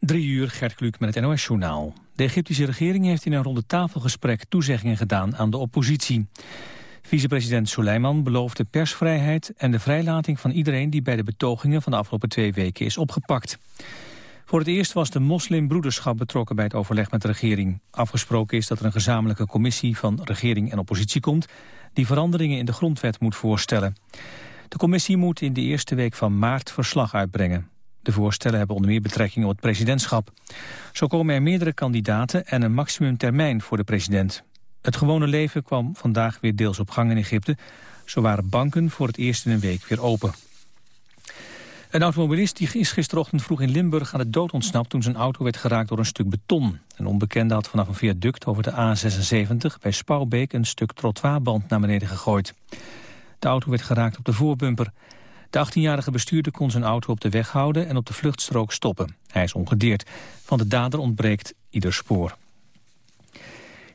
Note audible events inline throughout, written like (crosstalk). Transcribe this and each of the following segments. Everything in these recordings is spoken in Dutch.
Drie uur, Gert Kluk met het NOS-journaal. De Egyptische regering heeft in een ronde tafelgesprek toezeggingen gedaan aan de oppositie. Vicepresident Soleiman beloofde persvrijheid en de vrijlating van iedereen die bij de betogingen van de afgelopen twee weken is opgepakt. Voor het eerst was de moslimbroederschap betrokken bij het overleg met de regering. Afgesproken is dat er een gezamenlijke commissie van regering en oppositie komt... die veranderingen in de grondwet moet voorstellen. De commissie moet in de eerste week van maart verslag uitbrengen. De voorstellen hebben onder meer betrekking op het presidentschap. Zo komen er meerdere kandidaten en een maximumtermijn voor de president. Het gewone leven kwam vandaag weer deels op gang in Egypte. Zo waren banken voor het eerst in een week weer open. Een automobilist die is gisterochtend vroeg in Limburg aan de dood ontsnapt... toen zijn auto werd geraakt door een stuk beton. Een onbekende had vanaf een viaduct over de A76 bij Spouwbeek... een stuk trottoirband naar beneden gegooid. De auto werd geraakt op de voorbumper. De 18-jarige bestuurder kon zijn auto op de weg houden en op de vluchtstrook stoppen. Hij is ongedeerd. Van de dader ontbreekt ieder spoor.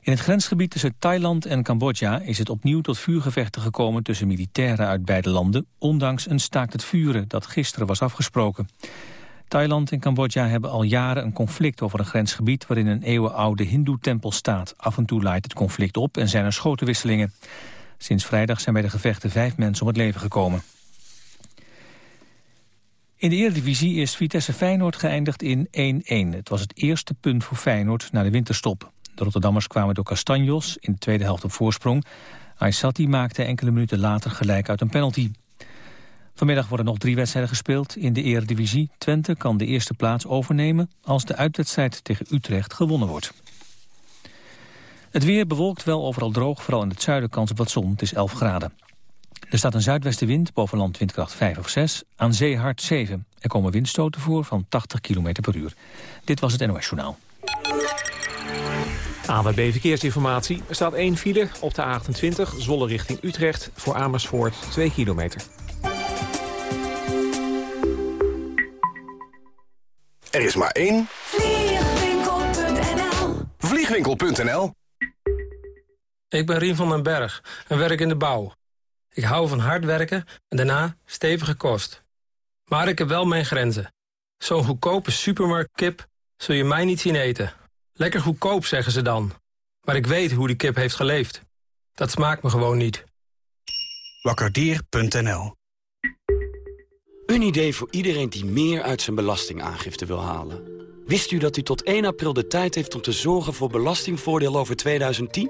In het grensgebied tussen Thailand en Cambodja is het opnieuw tot vuurgevechten gekomen tussen militairen uit beide landen, ondanks een staakt het vuren dat gisteren was afgesproken. Thailand en Cambodja hebben al jaren een conflict over een grensgebied waarin een eeuwenoude hindoe-tempel staat. Af en toe laait het conflict op en zijn er schotenwisselingen. Sinds vrijdag zijn bij de gevechten vijf mensen om het leven gekomen. In de Eredivisie is Vitesse Feyenoord geëindigd in 1-1. Het was het eerste punt voor Feyenoord na de winterstop. De Rotterdammers kwamen door Castanjos in de tweede helft op voorsprong. Aysati maakte enkele minuten later gelijk uit een penalty. Vanmiddag worden nog drie wedstrijden gespeeld in de Eredivisie. Twente kan de eerste plaats overnemen als de uitwedstrijd tegen Utrecht gewonnen wordt. Het weer bewolkt wel overal droog, vooral in het zuiden kans op wat zon. Het is 11 graden. Er staat een zuidwestenwind, boven land windkracht 5 of 6, aan zee hard 7. Er komen windstoten voor van 80 km per uur. Dit was het NOS Journaal. AWB Verkeersinformatie. Er staat één file op de A28, Zwolle richting Utrecht... voor Amersfoort 2 kilometer. Er is maar één... Vliegwinkel.nl Vliegwinkel.nl Ik ben Rien van den Berg en werk in de bouw. Ik hou van hard werken en daarna stevige kost. Maar ik heb wel mijn grenzen. Zo'n goedkope supermarktkip zul je mij niet zien eten. Lekker goedkoop, zeggen ze dan. Maar ik weet hoe die kip heeft geleefd. Dat smaakt me gewoon niet. Wakkerdier.nl Een idee voor iedereen die meer uit zijn belastingaangifte wil halen. Wist u dat u tot 1 april de tijd heeft om te zorgen voor belastingvoordeel over 2010?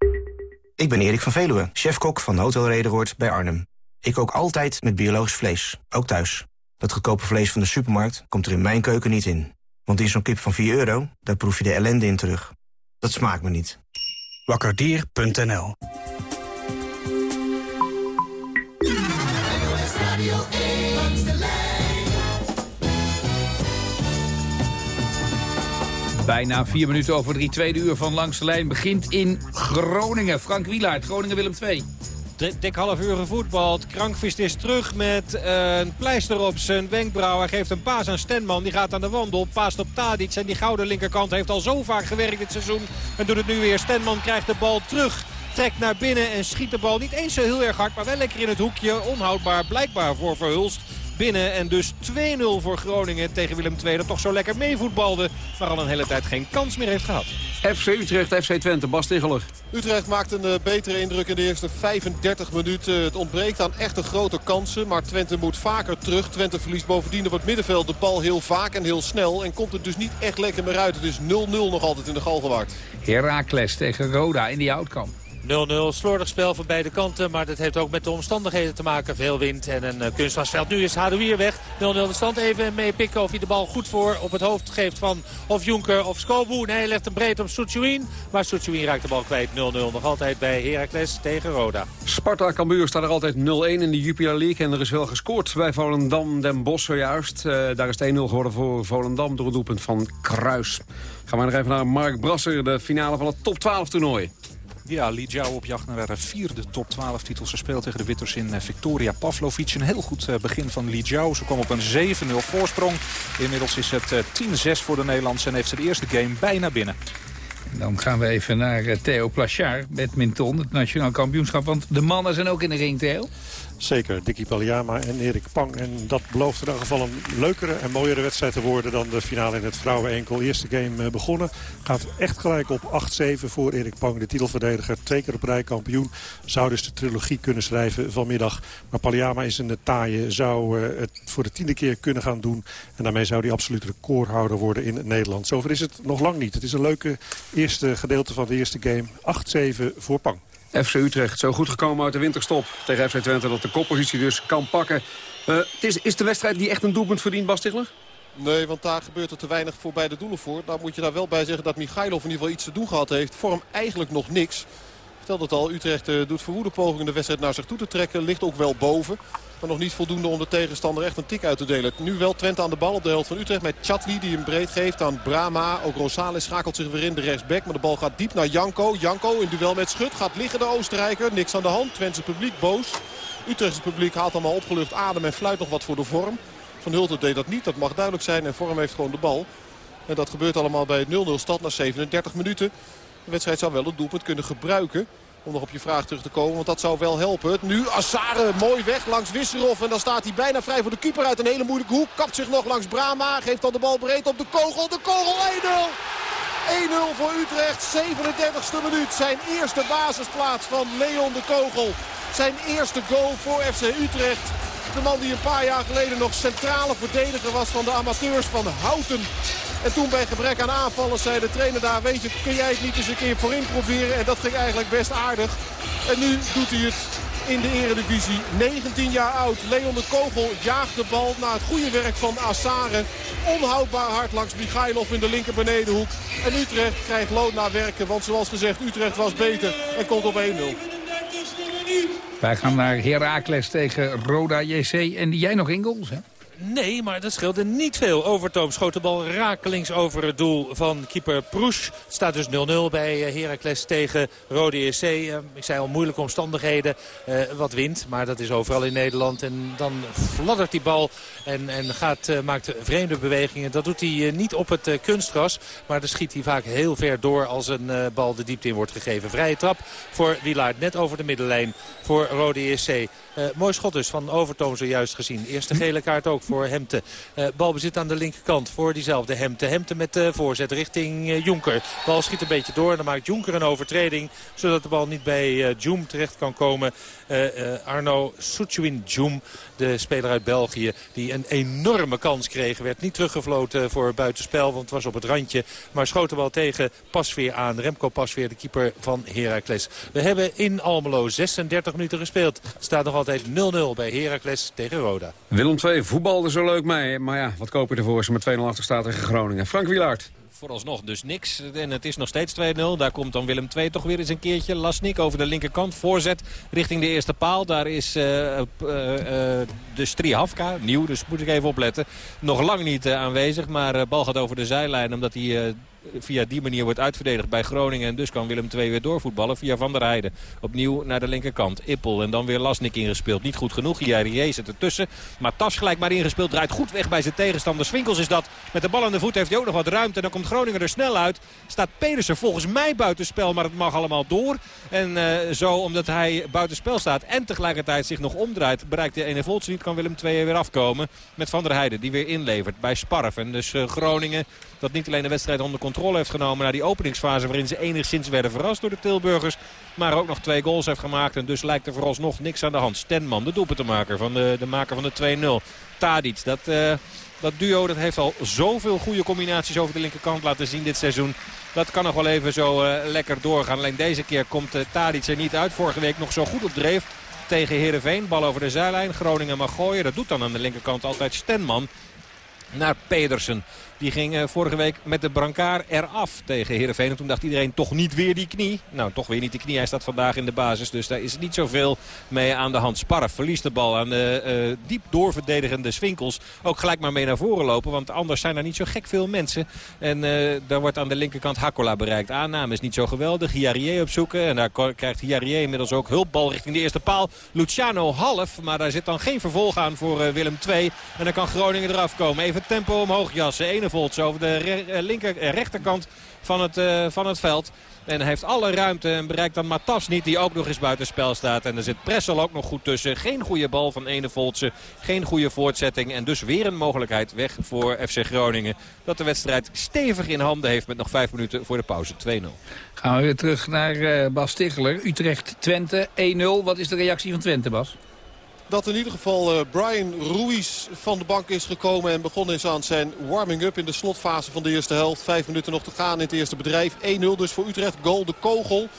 Ik ben Erik van Veluwe, chefkok van Hotel Rederoord bij Arnhem. Ik kook altijd met biologisch vlees, ook thuis. Dat goedkope vlees van de supermarkt komt er in mijn keuken niet in. Want in zo'n kip van 4 euro, daar proef je de ellende in terug. Dat smaakt me niet. Wakkerdier.nl Bijna vier minuten over drie. Tweede uur van Langs de Lijn begint in Groningen. Frank Wielaert, Groningen-Willem 2. Dik half uur gevoetbald. Krankvist is terug met een pleister op zijn wenkbrauw. Hij geeft een paas aan Stenman. Die gaat aan de wandel. Paast op Tadic. En die gouden linkerkant heeft al zo vaak gewerkt dit seizoen. En doet het nu weer. Stenman krijgt de bal terug. Trekt naar binnen en schiet de bal niet eens zo heel erg hard. Maar wel lekker in het hoekje. Onhoudbaar blijkbaar voor Verhulst binnen. En dus 2-0 voor Groningen tegen Willem II. Dat toch zo lekker meevoetbalde. Maar al een hele tijd geen kans meer heeft gehad. FC Utrecht, FC Twente, Bas Tegeler. Utrecht maakt een eh, betere indruk in de eerste 35 minuten. Het ontbreekt aan echte grote kansen. Maar Twente moet vaker terug. Twente verliest bovendien op het middenveld de bal heel vaak en heel snel. En komt er dus niet echt lekker meer uit. Het is 0-0 nog altijd in de Galgenwaard. Heracles tegen Roda in die outcome. 0-0 slordig spel van beide kanten. Maar dat heeft ook met de omstandigheden te maken. Veel wind en een uh, kunstgrasveld. Nu is Hadouier weg. 0-0 de stand. Even mee pikken of hij de bal goed voor op het hoofd geeft van of Jonker of Skobu. Nee, hij legt hem breed op Soetjouin. Maar Soetjouin raakt de bal kwijt. 0-0 nog altijd bij Heracles tegen Roda. Sparta Cambuur staat er altijd 0-1 in de Jupiler League. En er is wel gescoord bij Volendam Den Bosch zojuist. Uh, daar is het 1-0 geworden voor Volendam door het doelpunt van Kruis. Gaan we nog even naar Mark Brasser, de finale van het top 12 toernooi. Ja, Li Jiao op jacht naar haar vierde top 12 titels. Ze speelt tegen de Witters in eh, Victoria Pavlovic. Een heel goed eh, begin van Li Jiao. Ze kwam op een 7-0 voorsprong. Inmiddels is het 10-6 eh, voor de Nederlandse en heeft ze de eerste game bijna binnen. Dan gaan we even naar Theo Plachard, badminton, het nationaal kampioenschap. Want de mannen zijn ook in de ring, Theo. Zeker, Dicky Paliama en Erik Pang. En dat belooft in ieder geval een leukere en mooiere wedstrijd te worden... dan de finale in het vrouwen-enkel. Eerste game eh, begonnen. Gaat echt gelijk op 8-7 voor Erik Pang, de titelverdediger. Twee keer op rij kampioen. Zou dus de trilogie kunnen schrijven vanmiddag. Maar Paliama is een taaie. Zou eh, het voor de tiende keer kunnen gaan doen. En daarmee zou hij absoluut recordhouder worden in Nederland. Zover is het nog lang niet. Het is een leuke eerste gedeelte van de eerste game. 8-7 voor Pang. FC Utrecht zo goed gekomen uit de winterstop tegen FC Twente... dat de koppositie dus kan pakken. Uh, is, is de wedstrijd die echt een doelpunt verdient, Bas Stigler? Nee, want daar gebeurt er te weinig voor beide doelen voor. Daar moet je daar wel bij zeggen dat Michailov in ieder geval iets te doen gehad heeft. Vorm eigenlijk nog niks. Ik vertelde het al, Utrecht uh, doet verwoede pogingen de wedstrijd naar zich toe te trekken. Ligt ook wel boven. Maar nog niet voldoende om de tegenstander echt een tik uit te delen. Nu wel Twente aan de bal op de helft van Utrecht met Chatli die hem breed geeft aan Brama. Ook Rosales schakelt zich weer in de rechtsback. Maar de bal gaat diep naar Janko. Janko in duel met Schut gaat liggen de Oostenrijker. Niks aan de hand. Twentse publiek boos. Utrechtse publiek haalt allemaal opgelucht adem en fluit nog wat voor de vorm. Van Hulten deed dat niet. Dat mag duidelijk zijn. En Vorm heeft gewoon de bal. En dat gebeurt allemaal bij het 0-0 stand na 37 minuten. De wedstrijd zou wel het doelpunt kunnen gebruiken. Om nog op je vraag terug te komen, want dat zou wel helpen. Nu Assare mooi weg langs Wisserov. En dan staat hij bijna vrij voor de keeper uit een hele moeilijke hoek. Kapt zich nog langs Brama. Geeft dan de bal breed op de kogel. De kogel 1-0. 1-0 voor Utrecht. 37e minuut. Zijn eerste basisplaats van Leon de Kogel. Zijn eerste goal voor FC Utrecht. De man die een paar jaar geleden nog centrale verdediger was van de amateurs van Houten. En toen bij gebrek aan aanvallers zei de trainer daar... weet je, kun jij het niet eens een keer voorin proberen? En dat ging eigenlijk best aardig. En nu doet hij het in de eredivisie. 19 jaar oud. Leon de Kogel jaagt de bal naar het goede werk van Assare. Onhoudbaar hard langs Michailov in de linker benedenhoek. En Utrecht krijgt loon naar werken. Want zoals gezegd, Utrecht was beter en komt op 1-0. Wij gaan naar Heracles tegen Roda JC. En jij nog in goals, hè? Nee, maar dat scheelde niet veel. Overtoom schoot de bal rakelings over het doel van keeper Proes. Het staat dus 0-0 bij eh, Heracles tegen Rode EC. Eh, ik zei al moeilijke omstandigheden. Uh, wat wind, maar dat is overal in Nederland. En dan fladdert die bal en, en gaat, maakt vreemde bewegingen. Dat doet hij niet op het kunstgras. Maar dan schiet hij vaak heel ver door als een bal de diepte in wordt gegeven. Vrije trap voor Wilaard. Net over de middenlijn voor Rode EC. mooi schot dus van Overtoom zojuist gezien. Eerste gele kaart ook voor Hemte. Uh, balbezit aan de linkerkant voor diezelfde Hemte. Hemte met de voorzet richting uh, Jonker. Bal schiet een beetje door en dan maakt Jonker een overtreding. Zodat de bal niet bij uh, Joom terecht kan komen. Arno Soetjewin Joom, de speler uit België. Die een enorme kans kreeg. Werd niet teruggefloten voor buitenspel, want het was op het randje. Maar schoot de bal tegen Pasveer aan. Remco Pasveer, de keeper van Heracles. We hebben in Almelo 36 minuten gespeeld. Staat nog altijd 0-0 bij Heracles tegen Roda. Willem 2 zo leuk mee. Maar ja, wat koop je ervoor je met 2-0 achter staat tegen Groningen? Frank Wielaert vooralsnog dus niks. En het is nog steeds 2-0. Daar komt dan Willem II toch weer eens een keertje. Lasnik over de linkerkant. Voorzet richting de eerste paal. Daar is uh, uh, uh, de nieuw, dus moet ik even opletten. Nog lang niet aanwezig, maar bal gaat over de zijlijn omdat hij via die manier wordt uitverdedigd bij Groningen. En dus kan Willem II weer doorvoetballen via Van der Heijden. Opnieuw naar de linkerkant. Ippel en dan weer Lasnik ingespeeld. Niet goed genoeg. Hier zit ertussen. Maar Tas gelijk maar ingespeeld. Draait goed weg bij zijn tegenstander. Swinkels is dat. Met de bal aan de voet heeft hij ook nog wat ruimte. En dan komt Groningen er snel uit. Staat Pedersen volgens mij buitenspel. Maar het mag allemaal door. En uh, zo omdat hij buitenspel staat. En tegelijkertijd zich nog omdraait. Bereikt de ene volts niet. Kan Willem II weer afkomen. Met Van der Heijden. Die weer inlevert bij Sparf. En dus uh, Groningen dat niet alleen de wedstrijd onder controle heeft genomen... naar die openingsfase waarin ze enigszins werden verrast door de Tilburgers... maar ook nog twee goals heeft gemaakt. En dus lijkt er vooralsnog niks aan de hand. Stenman, de doelpuntenmaker van de, de maker van de 2-0. Tadic, dat... Uh, Dat duo dat heeft al zoveel goede combinaties over de linkerkant laten zien dit seizoen. Dat kan nog wel even zo uh, lekker doorgaan. Alleen deze keer komt uh, er niet uit. Vorige week nog zo goed op dreef tegen Heerenveen. Bal over de zijlijn. Groningen mag gooien. Dat doet dan aan de linkerkant altijd Stenman naar Pedersen. Die ging uh, vorige week met de brancard eraf tegen Heerenveen. En toen dacht iedereen toch niet weer die knie. Nou, toch weer niet die knie. Hij staat vandaag in de basis. Dus daar is niet zoveel mee aan de hand. Sparf verliest de bal aan de uh, diep doorverdedigende Swinkels. Ook gelijk maar mee naar voren lopen. Want anders zijn er niet zo gek veel mensen. En uh, daar wordt aan de linkerkant Hakola bereikt. Aanname is niet zo geweldig. Hiarie opzoeken. En daar krijgt Hiarie inmiddels ook hulpbal richting de eerste paal. Luciano half. Maar daar zit dan geen vervolg aan voor Willem II. En dan kan Groningen eraf komen. Even tempo omhoog jassen. Over de re linker, rechterkant van het, uh, van het veld. En heeft alle ruimte en bereikt dan Matas niet. Die ook nog eens buitenspel staat. En er zit Pressel ook nog goed tussen. Geen goede bal van Ene Voltse. Geen goede voortzetting. En dus weer een mogelijkheid weg voor FC Groningen. Dat de wedstrijd stevig in handen heeft met nog vijf minuten voor de pauze. 2-0. Gaan we weer terug naar Bas Ticheler. Utrecht-Twente 1-0. Wat is de reactie van Twente, Bas? Dat in ieder geval uh, Brian Ruiz van de bank is gekomen en begonnen is aan zijn warming-up in de slotfase van de eerste helft. Vijf minuten nog te gaan in het eerste bedrijf. 1-0 dus voor Utrecht. Goal de kogel.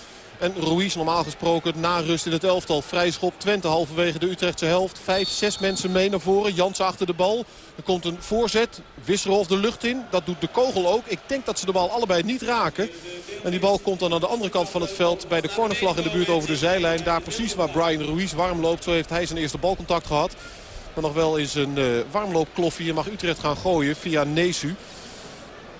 En Ruiz normaal gesproken na rust in het elftal. Vrijschop Twente halverwege de Utrechtse helft. Vijf, zes mensen mee naar voren. Jans achter de bal. Er komt een voorzet. Wisserhof de lucht in. Dat doet de kogel ook. Ik denk dat ze de bal allebei niet raken. En die bal komt dan aan de andere kant van het veld. Bij de cornervlag in de buurt over de zijlijn. Daar precies waar Brian Ruiz warm loopt. Zo heeft hij zijn eerste balcontact gehad. Maar nog wel is een uh, warmloopkloffie. Je mag Utrecht gaan gooien via Nesu.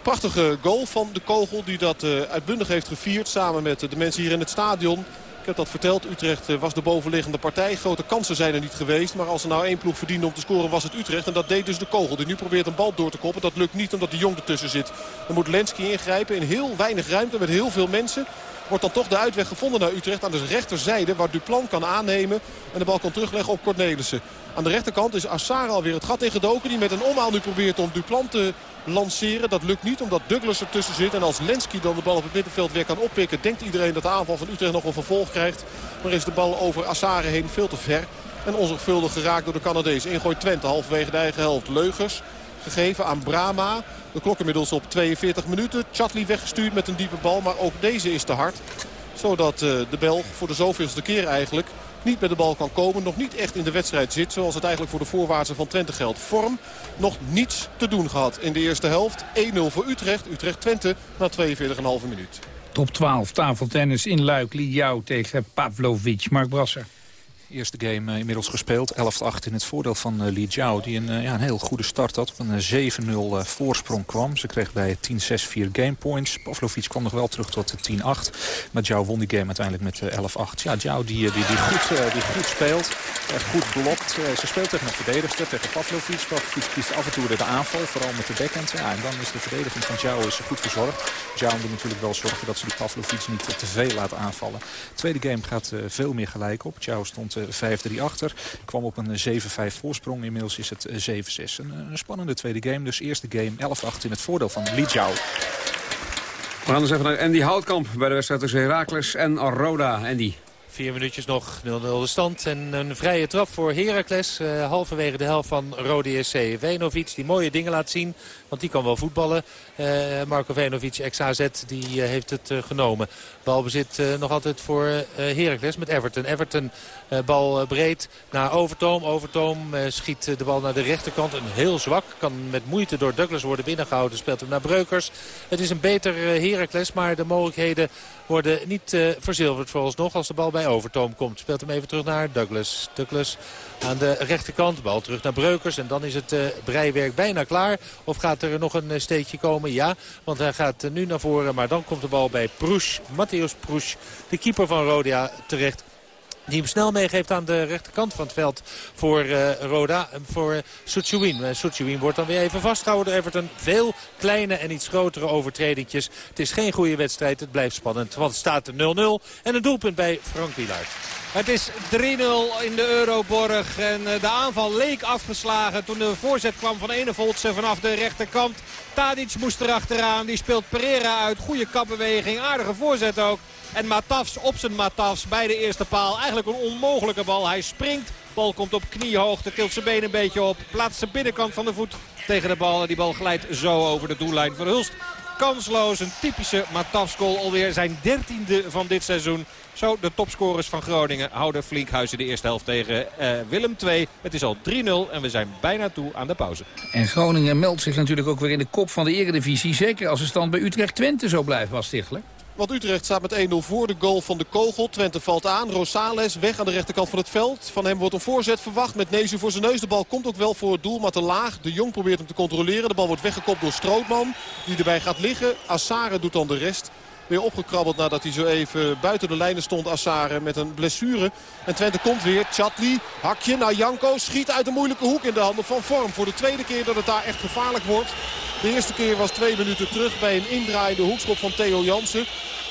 Prachtige goal van de kogel die dat uh, uitbundig heeft gevierd samen met de mensen hier in het stadion. Ik heb dat verteld. Utrecht uh, was de bovenliggende partij. Grote kansen zijn er niet geweest. Maar als er nou één ploeg verdiende om te scoren was het Utrecht. En dat deed dus de kogel. Die nu probeert een bal door te koppen. Dat lukt niet omdat de Jong ertussen zit. Dan moet Lenski ingrijpen in heel weinig ruimte met heel veel mensen. Wordt dan toch de uitweg gevonden naar Utrecht aan de rechterzijde. Waar Duplan kan aannemen. En de bal kan terugleggen op Cornelissen. Aan de rechterkant is Assara alweer het gat ingedoken. Die met een omhaal nu probeert om Duplan te lanceren. Dat lukt niet omdat Douglas ertussen zit. En als Lenski dan de bal op het middenveld weer kan oppikken... denkt iedereen dat de aanval van Utrecht nog een vervolg krijgt. Maar is de bal over Assare heen veel te ver. En onzorgvuldig geraakt door de Canadees. Ingooit Twente halverwege de eigen helft. Leugers gegeven aan Brama. De klok inmiddels op 42 minuten. Chatli weggestuurd met een diepe bal. Maar ook deze is te hard. Zodat de Belg voor de zoveelste keer eigenlijk niet met de bal kan komen. Nog niet echt in de wedstrijd zit. Zoals het eigenlijk voor de voorwaartse van Twente geldt. Vorm nog niets te doen gehad in de eerste helft. 1-0 voor Utrecht. Utrecht-Twente na 42,5 minuut. Top 12 tafeltennis in Luik. Liao tegen Pavlovic. Mark Brasser. Eerste game uh, inmiddels gespeeld. 11-8 in het voordeel van uh, Li Jiao. Die een, uh, ja, een heel goede start had. Op een 7-0 voorsprong kwam. Ze kreeg bij 10-6 4 gamepoints. Pavlovic kwam nog wel terug tot 10-8. Maar Jiao won die game uiteindelijk met 11-8. Ja, Jiao die, die, die, goed, die goed speelt. goed blokt. ze speelt tegen een verdedigster, tegen Pavlovic. Pavlovic kiest af en toe de aanval. Vooral met de backhand. Ja, en dan is de verdediging van Jiao is goed verzorgd. Jiao moet natuurlijk wel zorgen dat ze die Pavlovic niet te veel laat aanvallen. tweede game gaat veel meer gelijk op. Jiao stond 5-3 achter. Kwam op een 7-5 voorsprong. Inmiddels is het 7-6. Een, spannende tweede game. Dus eerste game 11-8 in het voordeel van Li Jiao. We gaan dus even naar Andy Houtkamp bij de wedstrijd tussen Heracles en Roda. Andy. Vier minuutjes nog, 0-0 de stand. En een vrije trap voor Heracles. Uh, halverwege de helft van Rode SC. Venovic die mooie dingen laat zien. Want die kan wel voetballen. Uh, Marco Venovic, ex-AZ, die uh, heeft het genomen. Balbezit nog altijd voor Heracles met Everton. Everton bal breed naar Overtoom. Overtoom schiet de bal naar de rechterkant. Een heel zwak. Kan met moeite door Douglas worden binnengehouden. Speelt hem naar Breukers. Het is een beter Heracles. Maar de mogelijkheden worden niet verzilverd vooralsnog. Als de bal bij Overtoom komt. Speelt hem even terug naar Douglas. Douglas aan de rechterkant. Bal terug naar Breukers. En dan is het breiwerk bijna klaar. Of gaat er nog een steekje komen? Ja, want hij gaat nu naar voren. Maar dan komt de bal bij Proes, Matthäus Proes, de keeper van Rodia, terecht. Die hem snel meegeeft aan de rechterkant van het veld voor uh, Roda. Voor Soetjouin. Uh, Soetjouin wordt dan weer even vastgehouden door Everton. Veel kleine en iets grotere overtredingjes. Het is geen goede wedstrijd. Het blijft spannend. Want het staat 0-0. En een doelpunt bij Frank Wielaert. Het is 3-0 in de Euroborg. En de aanval leek afgeslagen toen de voorzet kwam van Enevoltse vanaf de rechterkant. Tadic moest erachteraan. Die speelt Pereira uit. Goede kapbeweging. Aardige voorzet ook. En Matafs op zijn Matafs bij de eerste paal. Eigenlijk een onmogelijke bal. Hij springt Bal komt op kniehoogte, tilt zijn been een beetje op. Plaatst de binnenkant van de voet tegen de bal. En die bal glijdt zo over de doellijn. Verhulst kansloos. Een typische Matafskol alweer zijn dertiende van dit seizoen. Zo, de topscorers van Groningen houden flink huis in de eerste helft tegen eh, Willem II. Het is al 3-0 en we zijn bijna toe aan de pauze. En Groningen meldt zich natuurlijk ook weer in de kop van de eredivisie. Zeker als de stand bij Utrecht-Twente zo blijft, was. Want Utrecht staat met 1-0 voor de goal van de kogel. Twente valt aan. Rosales weg aan de rechterkant van het veld. Van hem wordt een voorzet verwacht met Nezu voor zijn neus. De bal komt ook wel voor het doel, maar te laag. De Jong probeert hem te controleren. De bal wordt weggekopt door Strootman. Die erbij gaat liggen. Assare doet dan de rest. Weer opgekrabbeld nadat hij zo even buiten de lijnen stond. Assare met een blessure. En Twente komt weer. Chatli, hakje naar Janko. Schiet uit een moeilijke hoek in de handen van Vorm. Voor de tweede keer dat het daar echt gevaarlijk wordt. De eerste keer was twee minuten terug bij een indraaiende hoekschop van Theo Jansen.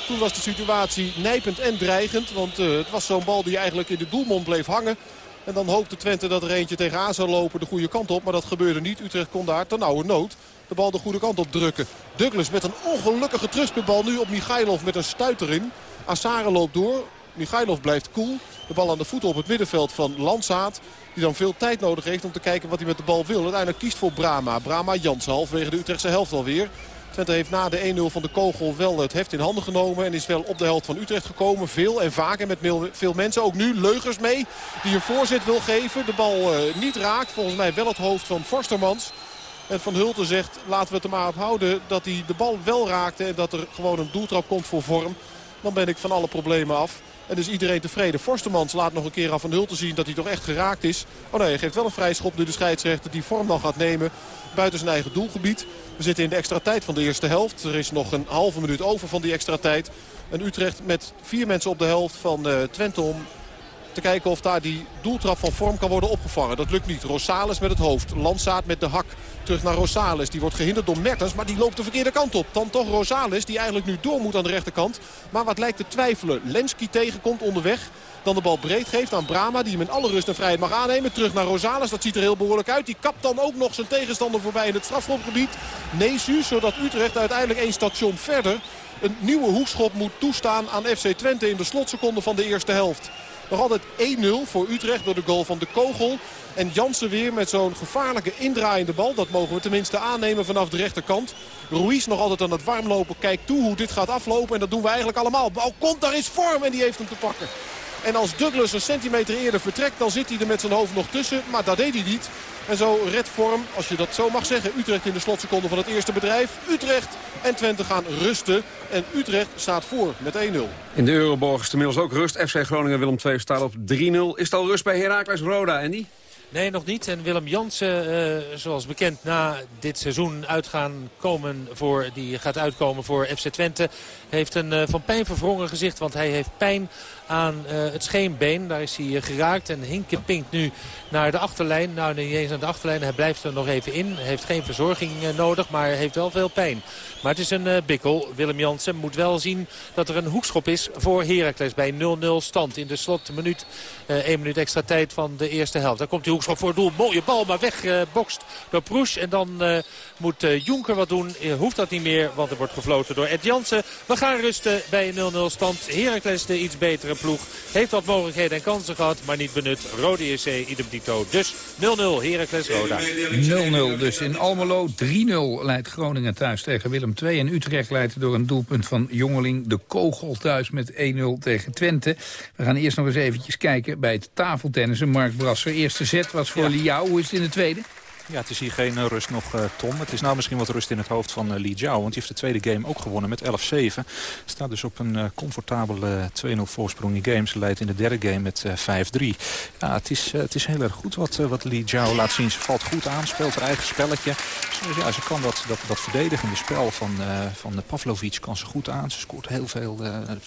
Toen was de situatie nijpend en dreigend. Want uh, het was zo'n bal die eigenlijk in de doelmond bleef hangen. En dan hoopte Twente dat er eentje tegenaan zou lopen de goede kant op. Maar dat gebeurde niet. Utrecht kon daar ten nauwe nood de bal de goede kant op drukken. Douglas met een ongelukkige terugspelbal nu op Michailov met een stuit erin. Assare loopt door. Michailov blijft cool. De bal aan de voeten op het middenveld van Landsaat. Die dan veel tijd nodig heeft om te kijken wat hij met de bal wil. Uiteindelijk kiest voor Brama. Brama Jansen halverwege de Utrechtse helft alweer. Twente heeft na de 1-0 van de kogel wel het heft in handen genomen. En is wel op de helft van Utrecht gekomen. Veel en vaak en met veel mensen. Ook nu Leugers mee die een voorzet wil geven. De bal uh, niet raakt. Volgens mij wel het hoofd van Forstermans. En Van Hulten zegt laten we het er maar op houden dat hij de bal wel raakte. En dat er gewoon een doeltrap komt voor vorm. Dan ben ik van alle problemen af. En dus iedereen tevreden. Forstemans laat nog een keer aan Van Hulten zien dat hij toch echt geraakt is. Oh nee, hij geeft wel een vrij schop nu de scheidsrechter die vorm dan gaat nemen buiten zijn eigen doelgebied. We zitten in de extra tijd van de eerste helft. Er is nog een halve minuut over van die extra tijd. En Utrecht met vier mensen op de helft van uh, om te kijken of daar die doeltrap van vorm kan worden opgevangen. Dat lukt niet. Rosales met het hoofd. Landsaat met de hak. Terug naar Rosales. Die wordt gehinderd door Mertens. Maar die loopt de verkeerde kant op. Dan toch Rosales. Die eigenlijk nu door moet aan de rechterkant. Maar wat lijkt te twijfelen. Lenski tegenkomt onderweg. Dan de bal breed geeft aan Brama. Die hem in alle rust en vrijheid mag aannemen. Terug naar Rosales. Dat ziet er heel behoorlijk uit. Die kapt dan ook nog zijn tegenstander voorbij in het strafschopgebied. Nesu. Zodat Utrecht uiteindelijk één station verder een nieuwe hoekschop moet toestaan aan FC Twente in de slotseconde van de eerste helft. Nog altijd 1-0 voor Utrecht door de goal van de Kogel. En Jansen weer met zo'n gevaarlijke indraaiende bal. Dat mogen we tenminste aannemen vanaf de rechterkant. Ruiz nog altijd aan het warmlopen. Kijkt toe hoe dit gaat aflopen. En dat doen we eigenlijk allemaal. Bal komt, daar is vorm en die heeft hem te pakken. En als Douglas een centimeter eerder vertrekt, dan zit hij er met zijn hoofd nog tussen. Maar dat deed hij niet. En zo redt vorm, als je dat zo mag zeggen, Utrecht in de slotseconde van het eerste bedrijf. Utrecht en Twente gaan rusten. En Utrecht staat voor met 1-0. In de Euroborg is inmiddels ook rust. FC Groningen Willem II staat op 3-0. Is het al rust bij Heracles Roda, Andy? Nee, nog niet. En Willem Jansen, uh, zoals bekend, na dit seizoen uitgaan komen voor, die gaat uitkomen voor FC Twente. Heeft een uh, van pijn verwrongen gezicht, want hij heeft pijn aan uh, het scheenbeen. Daar is hij geraakt en Hinke pinkt nu naar de achterlijn. Nou, niet eens aan de achterlijn. Hij blijft er nog even in. Heeft geen verzorging nodig, maar heeft wel veel pijn. Maar het is een bikkel. Willem Jansen moet wel zien dat er een hoekschop is voor Heracles bij 0-0 stand. In de slotminuut, 1 minuut extra tijd van de eerste helft. Daar komt die hoekschop voor doel. Mooie bal, maar weggebokst door Proes. En dan uh, moet uh, Jonker wat doen. Uh, hoeft dat niet meer, want er wordt gefloten door Ed Jansen. We gaan rusten bij 0-0 stand. Heracles, de iets betere ploeg, heeft wat mogelijkheden en kansen gehad, maar niet benut. Rode EC, idem dito. Dus 0-0, Heracles Roda. 0-0 dus in Almelo. 3-0 leidt Groningen thuis tegen Willem II. En Utrecht leidt door een doelpunt van Jongeling de Kogel thuis met 1-0 tegen Twente. We gaan eerst nog eens eventjes kijken bij het tafeltennissen. Mark Brasser, eerste set was voor ja. Liao. Hoe is het in de tweede? Ja, het is hier geen uh, rust nog, uh, Tom. Het is nou misschien wat rust in het hoofd van uh, Li Jiao. Want die heeft de tweede game ook gewonnen met 11-7. Staat dus op een comfortabele 2-0 voorsprong in games. Leidt in de derde game met 5-3. Ja, het is, het is heel erg goed wat, wat Li Jiao laat zien. Ze valt goed aan, speelt haar eigen spelletje. Dus, ja, ze kan dat, dat, dat verdedigende spel van, van Pavlovic kan ze goed aan. Ze scoort heel veel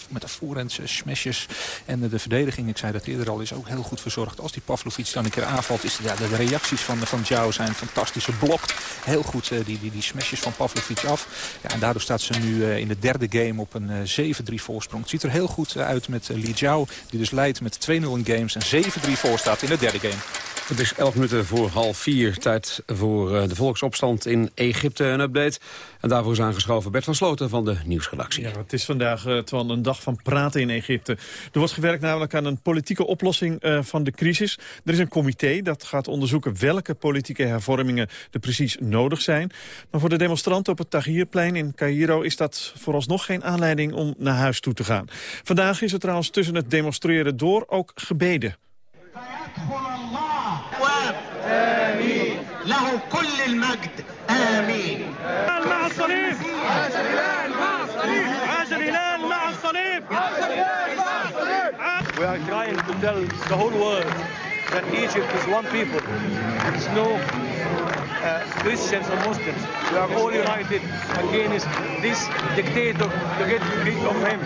met de voorhand, smashes. En de verdediging, ik zei dat eerder al, is ook heel goed verzorgd. Als die Pavlovic dan een keer aanvalt, is ja, de reacties van, van Jiao zijn een fantastische blok. Heel goed uh, die, die, die smashes van Pavlovic af. Ja, en daardoor staat ze nu uh, in de derde game op een uh, 7-3 voorsprong. Het ziet er heel goed uit met Li Jiao. Die dus leidt met 2-0 in games en 7-3 voor staat in de derde game. Het is 11 minuten voor half vier. Tijd voor eh, de volksopstand in Egypte. Een update. En daarvoor is aangeschoven Bert van Sloten van de Nieuwsredactie. Ja, het is vandaag uh, een dag van praten in Egypte. Er wordt gewerkt namelijk aan een politieke oplossing uh, van de crisis. Er is een comité dat gaat onderzoeken welke politieke hervormingen er precies nodig zijn. Maar voor de demonstranten op het Tahrirplein in Cairo is dat vooralsnog geen aanleiding om naar huis toe te gaan. Vandaag is er trouwens tussen het demonstreren door ook gebeden. له كل المجد آمين مع الصليب عاش الهلال مع الصليب عاش الهلال مع الصليب We are trying to tell the whole world that Egypt is one people. It's no uh, Uh, Christians or Muslims. We are all united against this dictator to get rid of him.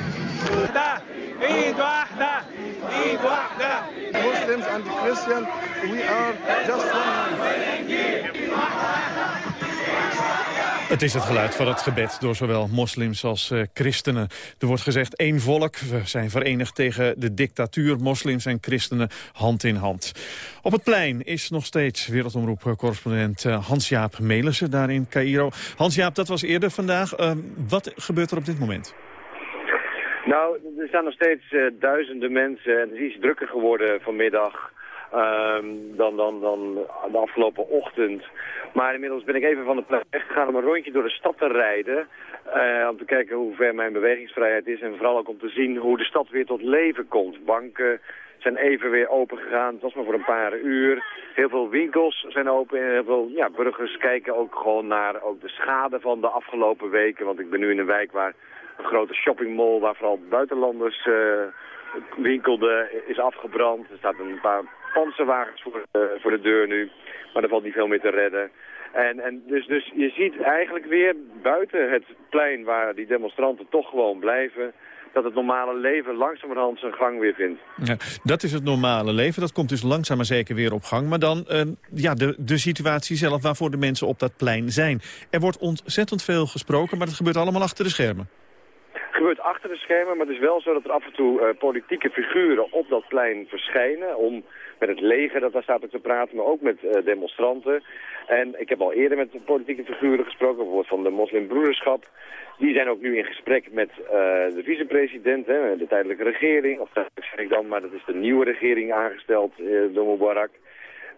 Muslims and Christians, we are just one. Het is het geluid van het gebed door zowel moslims als uh, christenen. Er wordt gezegd één volk, we zijn verenigd tegen de dictatuur. Moslims en christenen hand in hand. Op het plein is nog steeds wereldomroep-correspondent uh, Hans-Jaap Melissen daar in Cairo. Hans-Jaap, dat was eerder vandaag. Uh, wat gebeurt er op dit moment? Nou, er staan nog steeds duizenden mensen en het is iets drukker geworden vanmiddag dan, dan, dan de afgelopen ochtend. Maar inmiddels ben ik even van de plek weggegaan om een rondje door de stad te rijden. Uh, om te kijken hoe ver mijn bewegingsvrijheid is en vooral ook om te zien hoe de stad weer tot leven komt. Banken zijn even weer open gegaan, het was maar voor een paar uur. Heel veel winkels zijn open en heel veel ja, burgers kijken ook gewoon naar ook de schade van de afgelopen weken. Want ik ben nu in een wijk waar een grote shoppingmall waar vooral buitenlanders uh, winkelden is afgebrand. Er staat een paar panzerwagens voor, uh, voor de deur nu, maar er valt niet veel meer te redden. En, en dus, dus je ziet eigenlijk weer buiten het plein waar die demonstranten toch gewoon blijven dat het normale leven langzamerhand zijn gang weer vindt. Ja, dat is het normale leven. Dat komt dus langzaam maar zeker weer op gang. Maar dan uh, ja, de, de situatie zelf waarvoor de mensen op dat plein zijn. Er wordt ontzettend veel gesproken, maar dat gebeurt allemaal achter de schermen gebeurt achter de schermen, maar het is wel zo dat er af en toe uh, politieke figuren op dat plein verschijnen om met het leger dat daar staat te praten, maar ook met uh, demonstranten. En ik heb al eerder met politieke figuren gesproken, bijvoorbeeld van de moslimbroederschap. Die zijn ook nu in gesprek met uh, de vicepresident, de tijdelijke regering. Of dat zeg ik dan, maar dat is de nieuwe regering aangesteld uh, door Mubarak.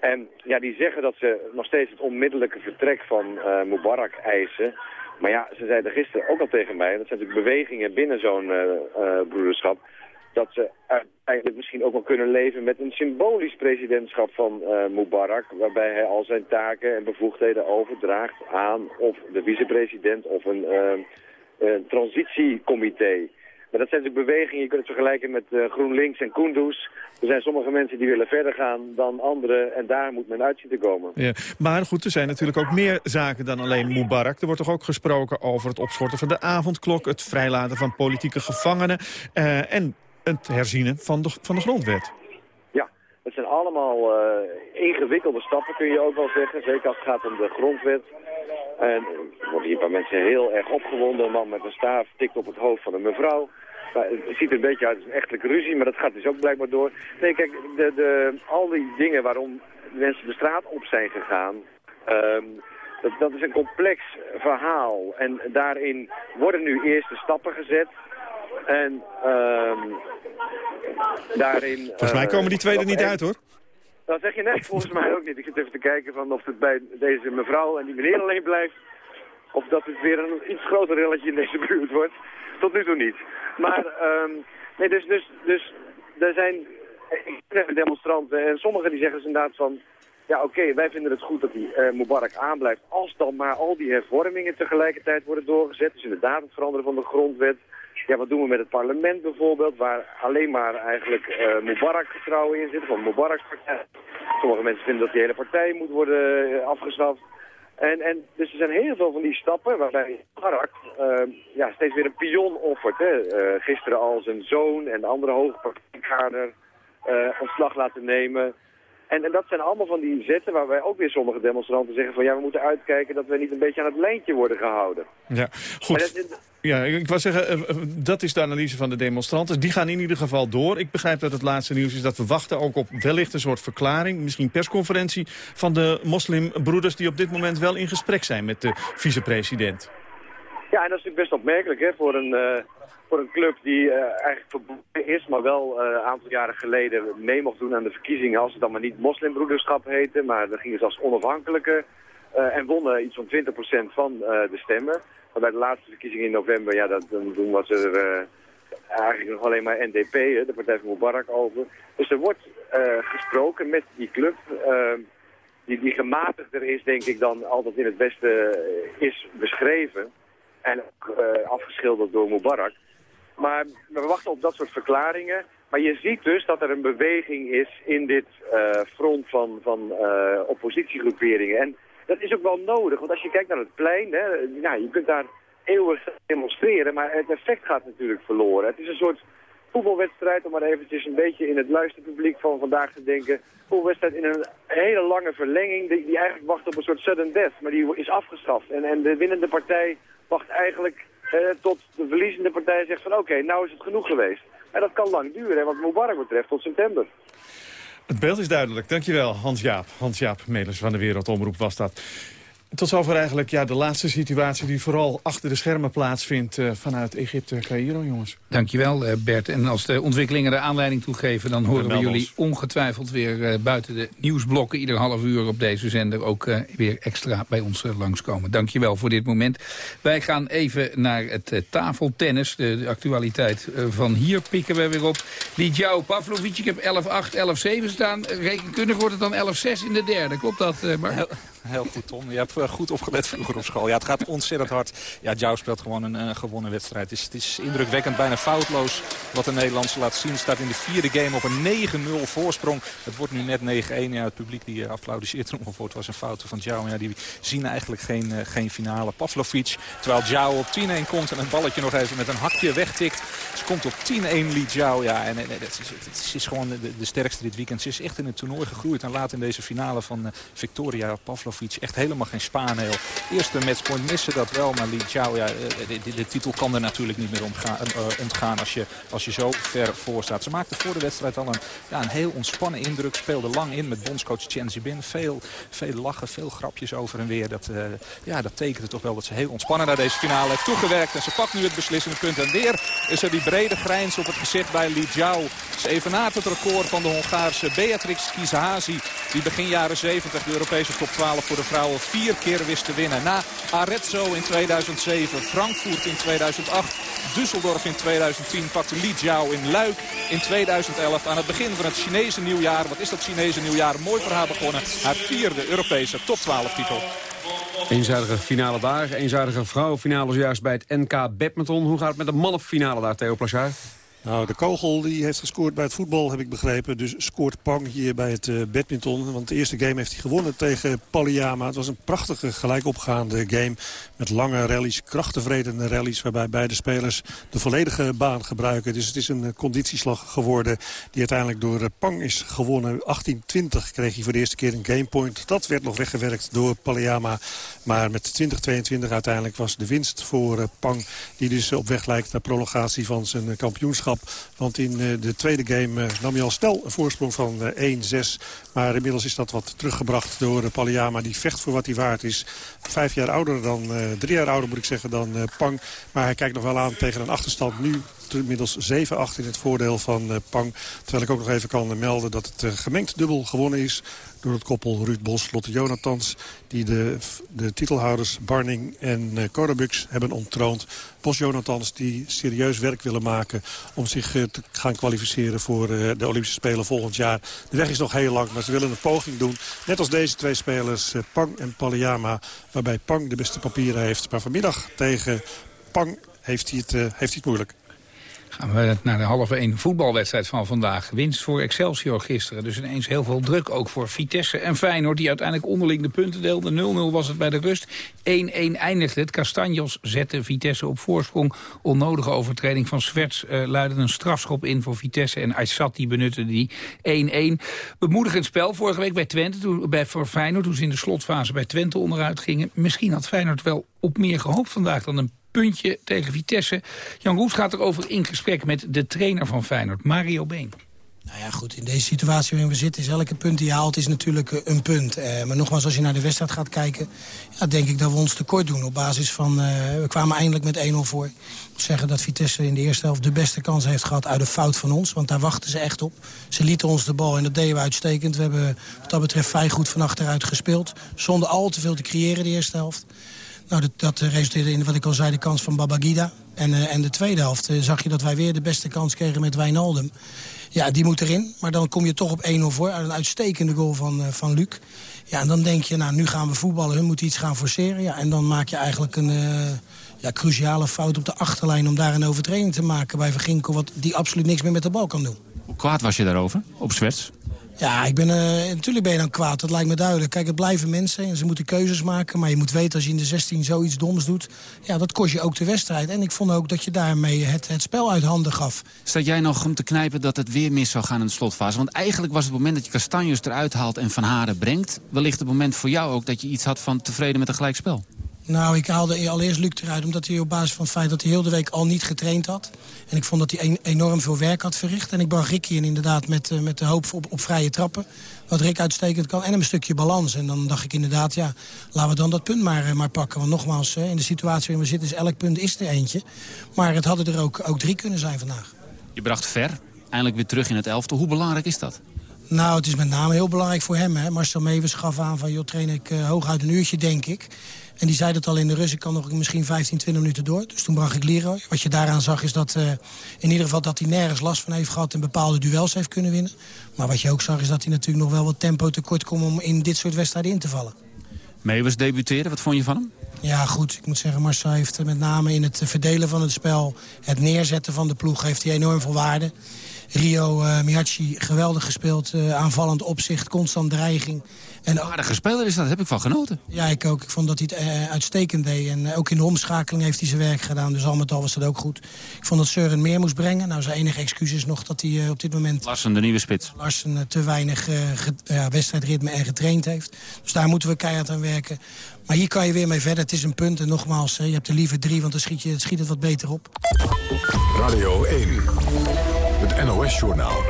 En ja, die zeggen dat ze nog steeds het onmiddellijke vertrek van uh, Mubarak eisen. Maar ja, ze zeiden gisteren ook al tegen mij, dat zijn natuurlijk bewegingen binnen zo'n broederschap, dat ze uiteindelijk misschien ook wel kunnen leven met een symbolisch presidentschap van uh, Mubarak, waarbij hij al zijn taken en bevoegdheden overdraagt aan of de vicepresident of een transitiecomité. Maar dat zijn natuurlijk bewegingen, je kunt het vergelijken met uh, GroenLinks en Kunduz. Er zijn sommige mensen die willen verder gaan dan anderen en daar moet men uit zien te komen. Ja, maar goed, er zijn natuurlijk ook meer zaken dan alleen Mubarak. Er wordt toch ook gesproken over het opschorten van de avondklok, het vrijlaten van politieke gevangenen en het herzien van de, van de grondwet. Ja, het zijn allemaal uh, ingewikkelde stappen kun je ook wel zeggen, zeker als het gaat om de grondwet. En worden hier paar mensen heel erg opgewonden. Een man met een staaf tikt op het hoofd van een mevrouw. Het ziet er een beetje uit als een echtelijke ruzie, maar dat gaat dus ook blijkbaar door. Nee, kijk, de, de, al die dingen waarom mensen de straat op zijn gegaan... Um, dat, dat is een complex verhaal. En daarin worden nu eerste stappen gezet. En um, daarin... Volgens mij komen die twee er niet uit, hoor. Dat zeg je net, volgens mij ook niet. Ik zit even te kijken van of het bij deze mevrouw en die meneer alleen blijft. Of dat het weer een iets groter relletje in deze (laughs) buurt wordt. Tot nu toe niet. Maar, um, nee, dus, dus, dus er zijn demonstranten en sommigen die zeggen dus inderdaad van... Ja, oké, okay, wij vinden het goed dat die uh, Mubarak aanblijft. Als dan maar al die hervormingen tegelijkertijd worden doorgezet. Dus inderdaad het veranderen van de grondwet. Ja, wat doen we met het parlement bijvoorbeeld, waar alleen maar eigenlijk uh, Mubarak getrouwen in zit, van partij. Sommige mensen vinden dat die hele partij moet worden uh, afgeschaft. En, en, dus er zijn heel veel van die stappen waarbij Mubarak uh, ja, steeds weer een pion offert. Hè. gisteren al zijn zoon en de andere hoge partijkader ontslag laten nemen. En, en dat zijn allemaal van die zetten waarbij ook weer sommige demonstranten zeggen van ja, we moeten uitkijken dat we niet een beetje aan het lijntje worden gehouden. Ja, goed. Ja, ik wou zeggen, eh, eh, dat is de analyse van de demonstranten. Die gaan in ieder geval door. Ik begrijp dat het laatste nieuws is dat we wachten ook op wellicht een soort verklaring, misschien persconferentie van de moslimbroeders die op dit moment wel in gesprek zijn met de vicepresident. Ja, en dat is natuurlijk best opmerkelijk hè, voor een... Uh voor een club die uh, eigenlijk verboden is, maar wel een aantal jaren geleden mee mocht doen aan de verkiezingen als het dan maar niet moslimbroederschap heette, maar dan gingen ze als onafhankelijke en wonnen iets van 20% van de stemmen. Maar bij de laatste verkiezingen in november, ja, dat, toen was er eigenlijk nog alleen maar NDP, hè, de partij van Mubarak, over. Dus er wordt gesproken met die club, die, die gematigder is, denk ik, dan altijd in het Westen is beschreven. En ook afgeschilderd door Mubarak. Maar we wachten op dat soort verklaringen. Maar je ziet dus dat er een beweging is in dit front van, van oppositiegroeperingen. En dat is ook wel nodig, want als je kijkt naar het plein, hè, ja, je kunt daar eeuwig demonstreren, maar het effect gaat natuurlijk verloren. Het is een soort voetbalwedstrijd, om maar eventjes een beetje in het luisterpubliek van vandaag te denken. Voetbalwedstrijd in een hele lange verlenging, die, die eigenlijk wacht op een soort sudden death, maar die is afgeschaft. En, en de winnende partij wacht eigenlijk eh, tot de verliezende partij zegt van oké, nou is het genoeg geweest. En dat kan lang duren, wat Mubarak betreft, tot september. Het beeld is duidelijk. Dankjewel, Hans-Jaap. Hans-Jaap Melers van de Wereldomroep was dat. Tot zover eigenlijk ja, de laatste situatie die vooral achter de schermen plaatsvindt uh, vanuit Egypte, Cairo, jongens. Dankjewel uh, Bert. En als de ontwikkelingen er aanleiding toe geven, dan horen we jullie ongetwijfeld weer uh, buiten de nieuwsblokken ieder half uur op deze zender ook weer extra bij ons langskomen. Dankjewel voor dit moment. Wij gaan even naar het tafeltennis. De, de actualiteit van hier pikken we weer op. Lidjou Pavlovic, ik heb 11-8, 11-7 staan. Rekenkundig wordt het dan 11-6 in de derde. Klopt dat, Bart? Heel goed, Tom. Je hebt eh, goed opgelet vroeger op school. Ja, het gaat ontzettend hard. Ja, Jou speelt gewoon een uh, gewonnen wedstrijd. Het is, het is indrukwekkend, bijna foutloos wat de Nederlandse laat zien. Staat in de vierde game op een 9-0 voorsprong. Het wordt nu net 9-1. Ja, het publiek die uh, applaudisseert (laughs) erom voor. Het was een fout van Jou. Ja, die zien eigenlijk geen, geen finale. Pavlovic, terwijl Jou op 10-1 komt en een balletje nog even met een hakje wegtikt. Ze komt op 10-1 Li Jou. Ja, en, het, is, het is gewoon de, de, sterkste dit weekend. Ze is echt in het toernooi gegroeid. En laat in deze finale van Victoria Pavlovic Echt helemaal geen spaanheel. Eerste matchpoint missen dat wel. Maar Li Jiao, ja, de, de, de, titel kan er natuurlijk niet meer omgaan, uh, ontgaan als je, als je zo ver voor staat. Ze maakte voor de wedstrijd al een, ja, een heel ontspannen indruk. Speelde lang in met bondscoach Chen Zibin. Veel, veel lachen, veel grapjes over en weer. Dat, ja, dat tekende toch wel dat ze heel ontspannen naar deze finale heeft toegewerkt. En ze pakt nu het beslissende punt. En weer is er die brede grijns op het gezicht bij Li Jiao. Ze evenaart het record van de Hongaarse Beatrix Kizahazi. Die begin jaren 70 de Europese top 12 voor de vrouwen vier keer wist te winnen. Na Arezzo in 2007, Frankfurt in 2008, Düsseldorf in 2010 pakte Li Jiao in Luik in 2011. Aan het begin van het Chinese nieuwjaar, wat is dat Chinese nieuwjaar, mooi voor haar begonnen. Haar vierde Europese top 12 titel. Eenzijdige finale daar, eenzijdige vrouwenfinale zojuist bij het NK Badminton. Hoe gaat het met de mannenfinale daar, Theo Plachard? Nou, de kogel die heeft gescoord bij het voetbal, heb ik begrepen. Dus scoort Pang hier bij het uh, badminton. Want de eerste game heeft hij gewonnen tegen Palliama. Het was een prachtige gelijkopgaande game. Met lange rallies, krachtenvredende rallies. Waarbij beide spelers de volledige baan gebruiken. Dus het is een conditieslag geworden die uiteindelijk door uh, Pang is gewonnen. 18-20 kreeg hij voor de eerste keer een gamepoint. Dat werd nog weggewerkt door Palliama. Maar met 20-22 uiteindelijk was de winst voor uh, Pang. Die dus op weg lijkt naar prolongatie van zijn kampioenschap. Want in eh, de tweede game eh, nam hij al snel een voorsprong van 1-6. Eh, maar inmiddels is dat wat teruggebracht door Palliama. Die vecht voor wat hij waard is. Vijf jaar ouder dan, drie jaar ouder moet ik zeggen, dan Pang. Maar hij kijkt nog wel aan tegen een achterstand nu inmiddels 7-8 in het voordeel van Pang. Terwijl ik ook nog even kan melden dat het gemengd dubbel gewonnen is door het koppel Ruud Bos, Lotte Jonathans... die de, de titelhouders Barning en uh, hebben ontroond. Bos Jonathans die serieus werk willen maken... om zich uh, te gaan kwalificeren voor uh, de Olympische Spelen volgend jaar. De weg is nog heel lang, maar ze willen een poging doen. Net als deze twee spelers, Pang en Palliama... waarbij Pang de beste papieren heeft. Maar vanmiddag tegen Pang heeft hij het, heeft hij het moeilijk. Gaan we naar de halve 1 voetbalwedstrijd van vandaag. Winst voor Excelsior gisteren. Dus ineens heel veel druk ook voor Vitesse en Feyenoord... die uiteindelijk onderling de punten deelden. 0-0 was het bij de rust. 1-1 eindigde het. Castanjos zette Vitesse op voorsprong. Onnodige overtreding van Sverts uh, luidde een strafschop in voor Vitesse... en Aysati benutte die 1-1. Bemoedigend spel vorige week bij Twente, toen, bij, voor Feyenoord... toen ze in de slotfase bij Twente onderuit gingen. Misschien had Feyenoord wel op meer gehoopt vandaag dan een puntje tegen Vitesse. Jan Roes gaat erover in gesprek met de trainer van Feyenoord, Mario Been. Nou ja, goed, in deze situatie waarin we zitten... is elke punt die je haalt is natuurlijk eh, een punt. Eh, maar nogmaals, als je naar de wedstrijd gaat kijken... Ja, denk ik dat we ons tekort doen op basis van... Uh, we kwamen eindelijk met 1-0 voor. Ik moet zeggen dat Vitesse in de eerste helft de beste kans heeft gehad... uit de fout van ons, want daar wachten ze echt op. Ze lieten ons de bal en dat deden we uitstekend. We hebben wat dat betreft vrij goed van achteruit gespeeld. Zonder al te veel te creëren de eerste helft. Nou, dat, dat resulteerde in wat ik al zei, de kans van Babagida. En, uh, en de tweede helft uh, zag je dat wij weer de beste kans kregen met Wijnaldum. Ja, die moet erin. Maar dan kom je toch op 1-0 voor. Een uitstekende goal van, uh, van Luc. Ja, en dan denk je, nou, nu gaan we voetballen. Hun moeten iets gaan forceren. Ja, en dan maak je eigenlijk een ja, cruciale fout op de achterlijn... om daar een overtreding te maken bij Verginkel... wat die absoluut niks meer met de bal kan doen. Hoe kwaad was je daarover, op Zwets? Ja, ik ben, uh, natuurlijk ben je dan kwaad, dat lijkt me duidelijk. Kijk, het blijven mensen en ze moeten keuzes maken. Maar je moet weten, als je in de 16 zoiets doms doet... ja, dat kost je ook de wedstrijd. En ik vond ook dat je daarmee het, het spel uit handen gaf. Staat jij nog om te knijpen dat het weer mis zou gaan in de slotfase? Want eigenlijk was het moment dat je Castanjos eruit haalt en Van Haren brengt... wellicht het moment voor jou ook dat je iets had van tevreden met een gelijkspel. Nou, ik haalde allereerst Luc eruit omdat hij op basis van het feit dat hij heel de week al niet getraind had. En ik vond dat hij enorm veel werk had verricht. En ik bracht Ricky in inderdaad met, met de hoop op, op vrije trappen. Wat Rick uitstekend kan. En een stukje balans. En dan dacht ik inderdaad, ja, laten we dan dat punt maar, maar pakken. Want nogmaals, in de situatie waarin we zitten is elk punt is er eentje. Maar het hadden er ook, ook drie kunnen zijn vandaag. Je bracht ver, eindelijk weer terug in het elftal. Hoe belangrijk is dat? Nou, het is met name heel belangrijk voor hem. Hè. Marcel Mewes gaf aan van, joh, train ik uh, hooguit een uurtje, denk ik. En die zei dat al in de rust, ik kan nog misschien 15, 20 minuten door. Dus toen bracht ik Leroy. Wat je daaraan zag is dat uh, in ieder geval dat hij nergens last van heeft gehad... en bepaalde duels heeft kunnen winnen. Maar wat je ook zag is dat hij natuurlijk nog wel wat tempo tekort komt... om in dit soort wedstrijden in te vallen. Meeuwis debuteren, wat vond je van hem? Ja, goed. Ik moet zeggen, Marcel heeft met name in het verdelen van het spel... het neerzetten van de ploeg heeft hij enorm veel waarde. Rio uh, Miyachi geweldig gespeeld, uh, aanvallend opzicht, constant dreiging. En aardige speler is dat, heb ik van genoten. Ja, ik ook. Ik vond dat hij het uh, uitstekend deed. En ook in de omschakeling heeft hij zijn werk gedaan. Dus al met al was dat ook goed. Ik vond dat Søren meer moest brengen. Nou, zijn enige excuus is nog dat hij op dit moment... Larsen, de nieuwe spits. Larsen te weinig ja, wedstrijdritme en getraind heeft. Dus daar moeten we keihard aan werken. Maar hier kan je weer mee verder. Het is een punt. En nogmaals, je hebt er liever drie, want dan schiet, je, schiet het wat beter op. Radio 1. Het NOS-journaal.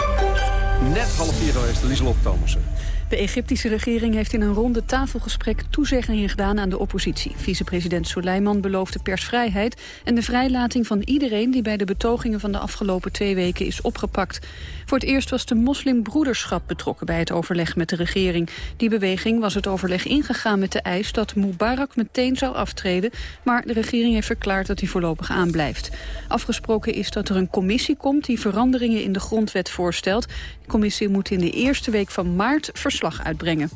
Net half vier geweest, Lieselot Thomassen. De Egyptische regering heeft in een ronde tafelgesprek toezeggingen gedaan aan de oppositie. Vicepresident Soleiman beloofde persvrijheid en de vrijlating van iedereen die bij de betogingen van de afgelopen twee weken is opgepakt. Voor het eerst was de moslimbroederschap betrokken bij het overleg met de regering. Die beweging was het overleg ingegaan met de eis dat Mubarak meteen zou aftreden, maar de regering heeft verklaard dat hij voorlopig aanblijft. Afgesproken is dat er een commissie komt die veranderingen in de grondwet voorstelt. De commissie moet in de eerste week van maart verslag uitbrengen.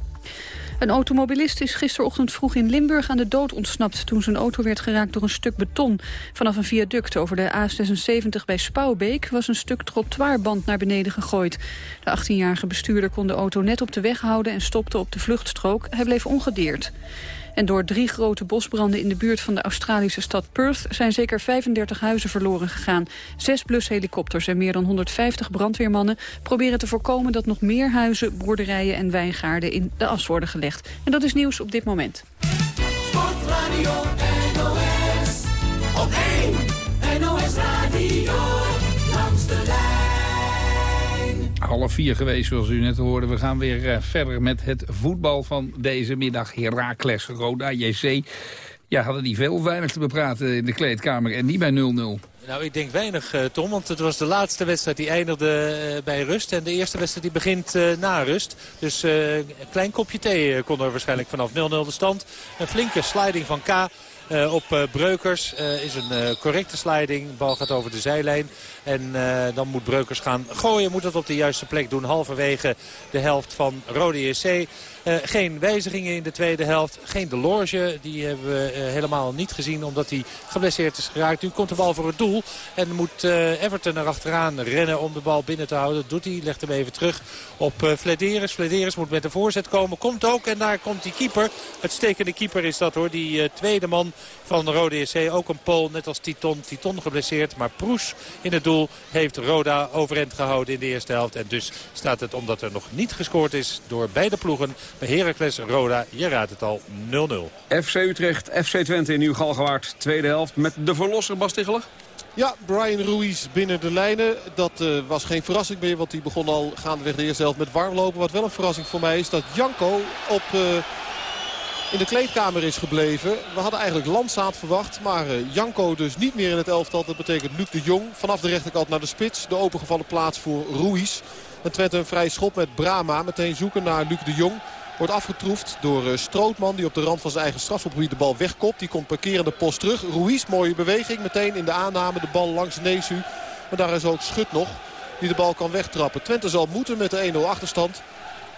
Een automobilist is gisterochtend vroeg in Limburg aan de dood ontsnapt... toen zijn auto werd geraakt door een stuk beton. Vanaf een viaduct over de A76 bij Spouwbeek... was een stuk trottoirband naar beneden gegooid. De 18-jarige bestuurder kon de auto net op de weg houden... en stopte op de vluchtstrook. Hij bleef ongedeerd. En door drie grote bosbranden in de buurt van de Australische stad Perth... zijn zeker 35 huizen verloren gegaan. Zes blushelikopters en meer dan 150 brandweermannen... proberen te voorkomen dat nog meer huizen, boerderijen en wijngaarden... in de as worden gelegd. En dat is nieuws op dit moment. Half vier geweest, zoals u net hoorde. We gaan weer uh, verder met het voetbal van deze middag. Heracles, Roda, JC. Ja, hadden die veel weinig te bepraten in de kleedkamer en niet bij 0-0. Nou, ik denk weinig, uh, Tom, want het was de laatste wedstrijd die eindigde uh, bij rust. En de eerste wedstrijd die begint na rust. Dus een klein kopje thee kon er waarschijnlijk vanaf 0-0 de stand. Een flinke sliding van K. op Breukers. is een correcte sliding. Bal gaat over de zijlijn. En dan moet Breukers gaan gooien. Moet dat op de juiste plek doen. Halverwege de helft van Rode JC. Uh, geen wijzigingen in de tweede helft. Geen Delorge. Die hebben we uh, helemaal niet gezien omdat hij geblesseerd is geraakt. Nu komt de bal voor het doel. En moet uh, Everton erachteraan rennen om de bal binnen te houden. Doet hij. Legt hem even terug op uh, Flederis. Moet met de voorzet komen. Komt ook. En daar komt die keeper. Uitstekende keeper is dat hoor. Die tweede man van Rode SC. Ook een Pool. Net als Titon. Titon geblesseerd. Maar Proes in het doel heeft Roda overeind gehouden in de eerste helft. En dus staat het omdat er nog niet gescoord is door beide ploegen bij Heracles Roda. Je raadt het al 0-0. FC Utrecht, FC Twente in Nieuw-Galgewaard. Tweede helft met de verlosser Bas. Ja, Brian Ruiz binnen de lijnen. Dat uh, was geen verrassing meer, want die begon al gaandeweg de eerste helft met warmlopen. Wat wel een verrassing voor mij is dat Janko op... Uh, in de kleedkamer is gebleven. We hadden eigenlijk Landsaat verwacht. Maar uh, Janko dus niet meer in het elftal. Dat betekent Luc de Jong. Vanaf de rechterkant naar de spits. De opengevallen plaats voor Ruiz. En Twente een vrij schop met Brama. Meteen zoeken naar Luc de Jong. Wordt afgetroefd door uh, Strootman die op de rand van zijn eigen strafschopgebied de bal wegkopt. Die komt parkerende post terug. Ruiz, mooie beweging. Meteen in de aanname de bal langs Nesu. Maar daar is ook Schut nog die de bal kan wegtrappen. Twente zal moeten met de 1-0 achterstand.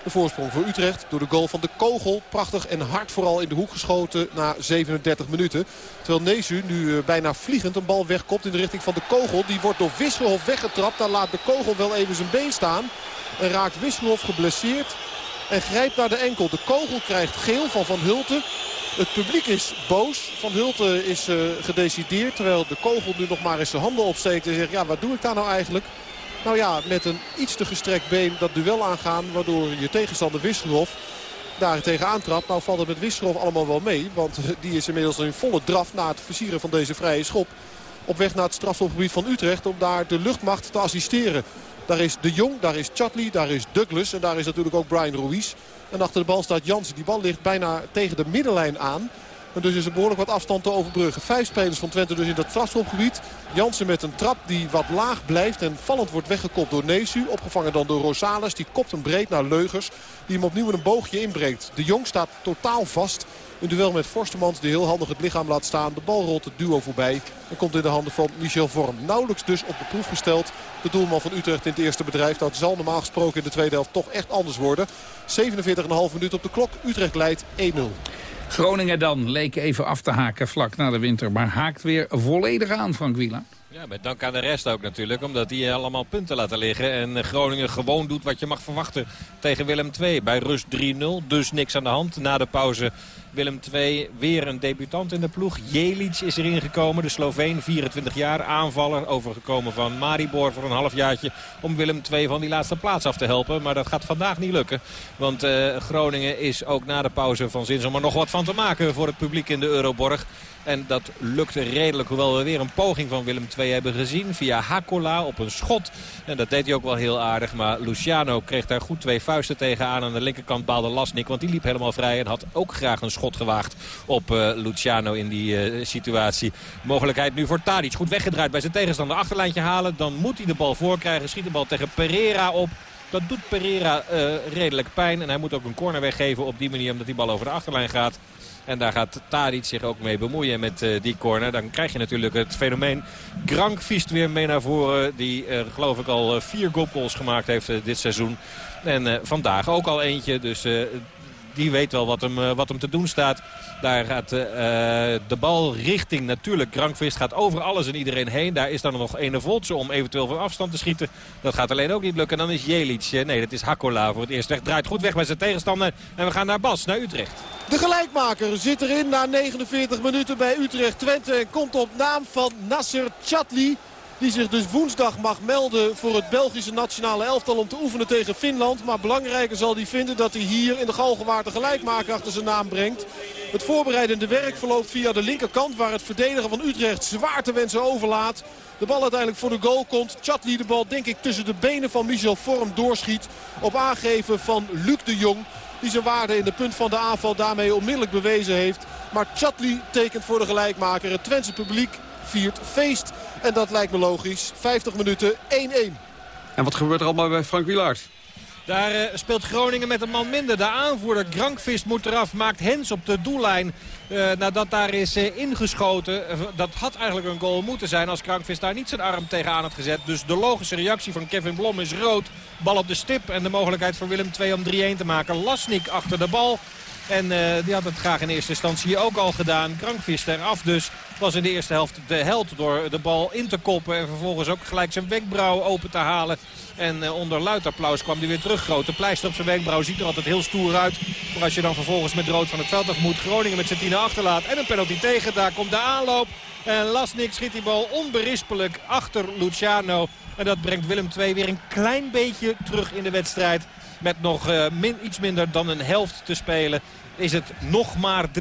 De voorsprong voor Utrecht door de goal van de Kogel. Prachtig en hard vooral in de hoek geschoten na 37 minuten. Terwijl Nezu nu eh, bijna vliegend een bal wegkopt in de richting van de Kogel. Die wordt door Wisselhof weggetrapt. Daar laat de Kogel wel even zijn been staan. En raakt Wisselhof geblesseerd. En grijpt naar de enkel. De Kogel krijgt geel van Van Hulten. Het publiek is boos. Van Hulten is uh, gedecideerd. Terwijl de kogel nu nog maar eens zijn handen opsteekt. En zegt, ja, wat doe ik daar nou eigenlijk? Nou ja, met een iets te gestrekt been dat duel aangaan. Waardoor je tegenstander Wisselhof daar tegenaan trapt. Nou valt het met Wisselhof allemaal wel mee. Want (laughs) die is inmiddels in volle draf na het versieren van deze vrije schop. Op weg naar het strafschopgebied van Utrecht om daar de luchtmacht te assisteren. Daar is De Jong, daar is Chatley, daar is Douglas en daar is natuurlijk ook Brian Ruiz. En achter de bal staat Jansen. Die bal ligt bijna tegen de middenlijn aan. En dus is er behoorlijk wat afstand te overbruggen. Vijf spelers van Twente dus in dat strafschopgebied. Jansen met een trap die wat laag blijft en vallend wordt weggekopt door Nesu. Opgevangen dan door Rosales. Die kopt hem breed naar Leugers. Die hem opnieuw een boogje inbreekt. De Jong staat totaal vast. Een duel met Forstemans die heel handig het lichaam laat staan. De bal rolt het duo voorbij. En komt in de handen van Michel Vorm. Nauwelijks dus op de proef gesteld. De doelman van Utrecht in het eerste bedrijf. Dat zal normaal gesproken in de tweede helft toch echt anders worden. 47,5 minuut op de klok. Utrecht leidt 1-0. Groningen dan leek even af te haken vlak na de winter. Maar haakt weer volledig aan, Frank Wieland. Ja, met dank aan de rest ook natuurlijk. Omdat die allemaal punten laten liggen. En Groningen gewoon doet wat je mag verwachten tegen Willem II. Bij rust 3-0, dus niks aan de hand. Na de pauze Willem II weer een debutant in de ploeg. Jelic is erin gekomen, de Sloveen, 24 jaar, aanvaller. Overgekomen van Maribor voor een halfjaartje om Willem II van die laatste plaats af te helpen. Maar dat gaat vandaag niet lukken. Want uh, Groningen is ook na de pauze van zins om er nog wat van te maken voor het publiek in de Euroborg. En dat lukte redelijk, hoewel we weer een poging van Willem II hebben gezien. Via Hakola op een schot. En dat deed hij ook wel heel aardig. Maar Luciano kreeg daar goed twee vuisten tegenaan. Aan de linkerkant baalde Lasnik, want die liep helemaal vrij. En had ook graag een schot gewaagd op uh, Luciano in die uh, situatie. Mogelijkheid nu voor Tadic. Goed weggedraaid bij zijn tegenstander. Achterlijntje halen. Dan moet hij de bal voorkrijgen. Schiet de bal tegen Pereira op. Dat doet Pereira uh, redelijk pijn. En hij moet ook een corner weggeven op die manier omdat die bal over de achterlijn gaat. En daar gaat Tadic zich ook mee bemoeien met uh, die corner. Dan krijg je natuurlijk het fenomeen. Grank viest weer mee naar voren. Die uh, geloof ik al vier goals gemaakt heeft dit seizoen. En vandaag ook al eentje. Dus die weet wel wat hem, wat hem te doen staat. Daar gaat uh, de bal richting natuurlijk Krankvist. Gaat over alles en iedereen heen. Daar is dan nog ene Voltse om eventueel van afstand te schieten. Dat gaat alleen ook niet lukken. En dan is Jelic. Nee, dat is Hakola voor het eerst weg. Draait goed weg bij zijn tegenstander. En we gaan naar Bas, naar Utrecht. De gelijkmaker zit erin na 49 minuten bij Utrecht Twente. En komt op naam van Nasser Chatli. Die zich dus woensdag mag melden voor het Belgische nationale elftal om te oefenen tegen Finland. Maar belangrijker zal hij vinden dat hij hier in de Galgenwaard gelijkmaker achter zijn naam brengt. Het voorbereidende werk verloopt via de linkerkant waar het verdedigen van Utrecht zwaar te wensen overlaat. De bal uiteindelijk voor de goal komt. Chatli de bal denk ik tussen de benen van Michel Vorm doorschiet. Op aangeven van Luc de Jong. Die zijn waarde in de punt van de aanval daarmee onmiddellijk bewezen heeft. Maar Chatli tekent voor de gelijkmaker. Het Twentse publiek viert feest. En dat lijkt me logisch. 50 minuten 1-1. En wat gebeurt er allemaal bij Frank Wielaert? Daar uh, speelt Groningen met een man minder. De aanvoerder Grankvist moet eraf. Maakt Hens op de doellijn. Uh, nadat daar is uh, ingeschoten. dat had eigenlijk een goal moeten zijn als Grankvist daar niet zijn arm tegenaan had gezet. Dus de logische reactie van Kevin Blom is rood. Bal op de stip en de mogelijkheid voor Willem II om 3-1 te maken. Lasnik achter de bal. En uh, die had het graag in eerste instantie ook al gedaan. Krankvist eraf dus. Was in de eerste helft de held door de bal in te koppen. En vervolgens ook gelijk zijn wenkbrauw open te halen. En uh, onder luid applaus kwam hij weer terug. Grote pleister op zijn wenkbrauw ziet er altijd heel stoer uit. Maar als je dan vervolgens met rood van het veld af moet. Groningen met zijn tienen achterlaat. En een penalty tegen. Daar komt de aanloop. En Lasnik schiet die bal onberispelijk achter Luciano. En dat brengt Willem II weer een klein beetje terug in de wedstrijd. Met nog uh, min, iets minder dan een helft te spelen is het nog maar 3-1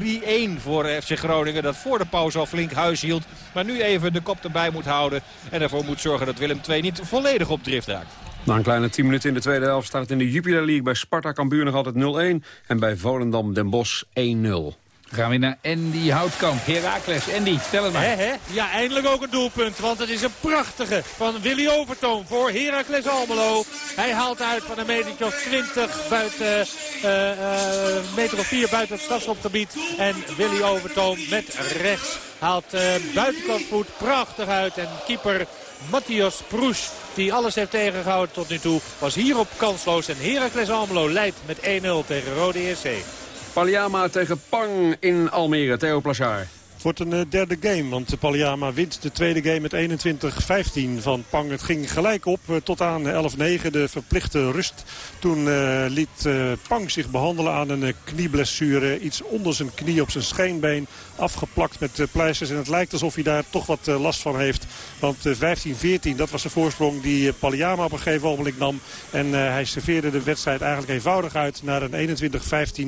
voor FC Groningen. Dat voor de pauze al flink huis hield. Maar nu even de kop erbij moet houden. En ervoor moet zorgen dat Willem II niet volledig op drift raakt. Na een kleine 10 minuten in de tweede helft staat het in de Jupiler League bij Sparta Cambuur nog altijd 0-1. En bij Volendam Den Bosch 1-0 gaan we naar Andy Houtkamp. Heracles, Andy, stel het maar. Ja, eindelijk ook een doelpunt. Want het is een prachtige van Willy Overtoom voor Heracles Almelo. Hij haalt uit van een meter of 20 buiten, uh, uh, meter of 4 buiten het strafschopgebied. En Willy Overtoom met rechts haalt uh, buitenkant voet prachtig uit. En keeper Matthias Proes, die alles heeft tegengehouden tot nu toe, was hierop kansloos. En Heracles Almelo leidt met 1-0 tegen Rode EC. Paliama tegen Pang in Almere. Theo Plachard. Het wordt een uh, derde game, want Paliama wint de tweede game met 21-15 van Pang. Het ging gelijk op uh, tot aan 11-9, de verplichte rust. Toen uh, liet Pang zich behandelen aan een knieblessure. Iets onder zijn knie op zijn scheenbeen afgeplakt met pleisters. En het lijkt alsof hij daar toch wat last van heeft. Want 15-14, dat was de voorsprong die Paliama op een gegeven moment nam. En hij serveerde de wedstrijd eigenlijk eenvoudig uit naar een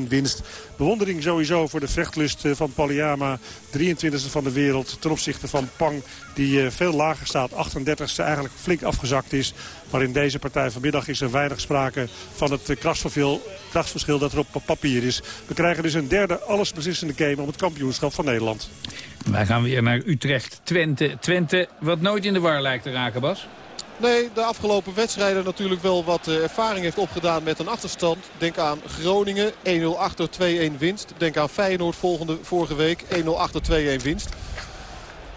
21-15 winst. Bewondering sowieso voor de vechtlust van Paliama. 23e van de wereld ten opzichte van Pang. Die veel lager staat, 38e eigenlijk flink afgezakt is. Maar in deze partij vanmiddag is er weinig sprake van het krachtverschil, krachtverschil dat er op papier is. We krijgen dus een derde allesbeslissende game om het kampioenschap van Nederland. Wij gaan weer naar Utrecht, Twente. Twente wat nooit in de war lijkt te raken, Bas. Nee, de afgelopen wedstrijden natuurlijk wel wat ervaring heeft opgedaan met een achterstand. Denk aan Groningen, 1-0 achter, 2-1 winst. Denk aan Feyenoord volgende, vorige week, 1-0 achter, 2-1 winst.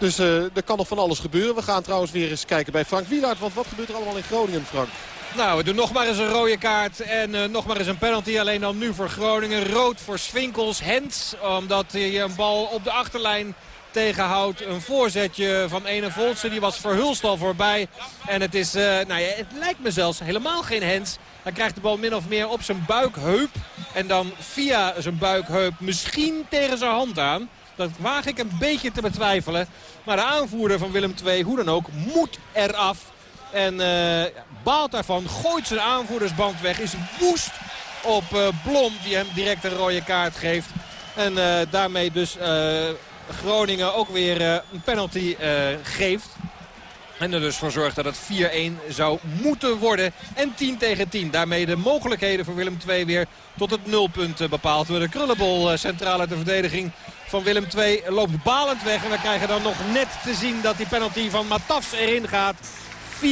Dus uh, er kan nog van alles gebeuren. We gaan trouwens weer eens kijken bij Frank Wielaert. Want wat gebeurt er allemaal in Groningen, Frank? Nou, we doen nog maar eens een rode kaart en uh, nog maar eens een penalty. Alleen dan nu voor Groningen. Rood voor Swinkels. Hens, omdat hij een bal op de achterlijn tegenhoudt. Een voorzetje van Ene Voltsen. Die was verhulst al voorbij. En het is, nou ja, het lijkt me zelfs helemaal geen Hens. Hij krijgt de bal min of meer op zijn buikheup. En dan via zijn buikheup misschien tegen zijn hand aan. Dat waag ik een beetje te betwijfelen. Maar de aanvoerder van Willem II, hoe dan ook, moet eraf. En uh, baalt daarvan, gooit zijn aanvoerdersband weg. Is woest op uh, Blom, die hem direct een rode kaart geeft. En uh, daarmee dus Groningen ook weer een penalty geeft. En er dus voor zorgt dat het 4-1 zou moeten worden. En 10 tegen 10. Daarmee de mogelijkheden voor Willem II weer tot het nulpunt bepaald worden. Krullenbol centraal uit de verdediging van Willem II loopt balend weg. En we krijgen dan nog net te zien dat die penalty van Matafs erin gaat. 4-0.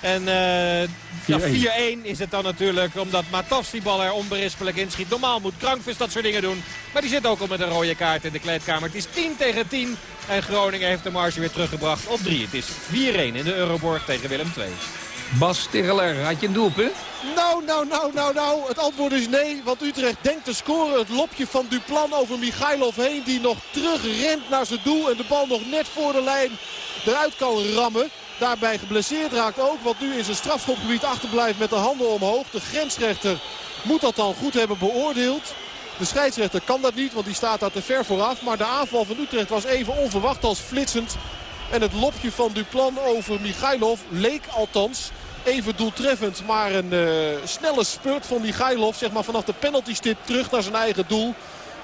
En uh, ja, 4-1 is het dan natuurlijk, omdat Matafs die bal er onberispelijk inschiet. Normaal moet Krankvis dat soort dingen doen. Maar die zit ook al met een rode kaart in de kleedkamer. Het is 10 tegen 10. En Groningen heeft de marge weer teruggebracht op 3. Het is 4-1 in de Euroborg tegen Willem II. Bas Tegeler, had je een doelpunt? Nou, nou, nou, nou, nou. Het antwoord is nee, want Utrecht denkt te scoren. Het lopje van Duplan over Michailov heen. Die nog terug rent naar zijn doel en de bal nog net voor de lijn eruit kan rammen. Daarbij geblesseerd raakt ook, wat nu in zijn strafschopgebied achterblijft met de handen omhoog. De grensrechter moet dat dan goed hebben beoordeeld. De scheidsrechter kan dat niet, want die staat daar te ver vooraf. Maar de aanval van Utrecht was even onverwacht als flitsend. En het lopje van Duplan over Michailov leek althans even doeltreffend. Maar een uh, snelle spurt van Michailov zeg maar, vanaf de penaltystip terug naar zijn eigen doel.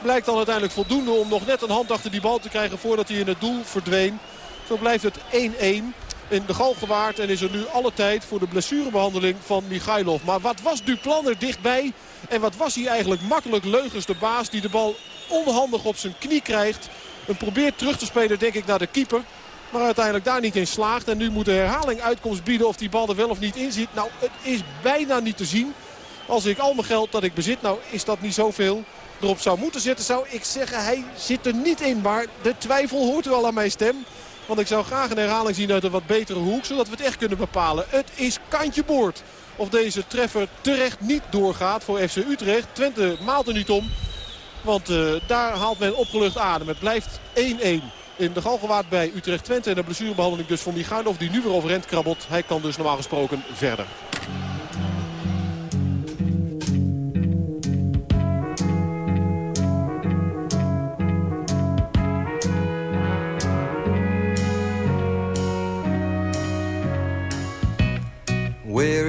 Blijkt dan uiteindelijk voldoende om nog net een hand achter die bal te krijgen voordat hij in het doel verdween. Zo blijft het 1-1 in de gal gewaard. En is er nu alle tijd voor de blessurebehandeling van Michailov. Maar wat was Duplan er dichtbij? En wat was hij eigenlijk makkelijk leugens de baas die de bal onhandig op zijn knie krijgt. En probeert terug te spelen denk ik naar de keeper. Maar uiteindelijk daar niet in slaagt. En nu moet de herhaling uitkomst bieden of die bal er wel of niet in zit. Nou, het is bijna niet te zien. Als ik al mijn geld dat ik bezit, nou is dat niet zoveel, erop zou moeten zetten, zou ik zeggen hij zit er niet in. Maar de twijfel hoort al aan mijn stem. Want ik zou graag een herhaling zien uit een wat betere hoek, zodat we het echt kunnen bepalen. Het is kantje boord. Of deze treffer terecht niet doorgaat voor FC Utrecht. Twente maalt er niet om. Want uh, daar haalt men opgelucht adem. Het blijft 1-1 in de Galgenwaard bij Utrecht Twente. En de blessurebehandeling dus van Michailov die nu weer overend krabbelt. Hij kan dus normaal gesproken verder.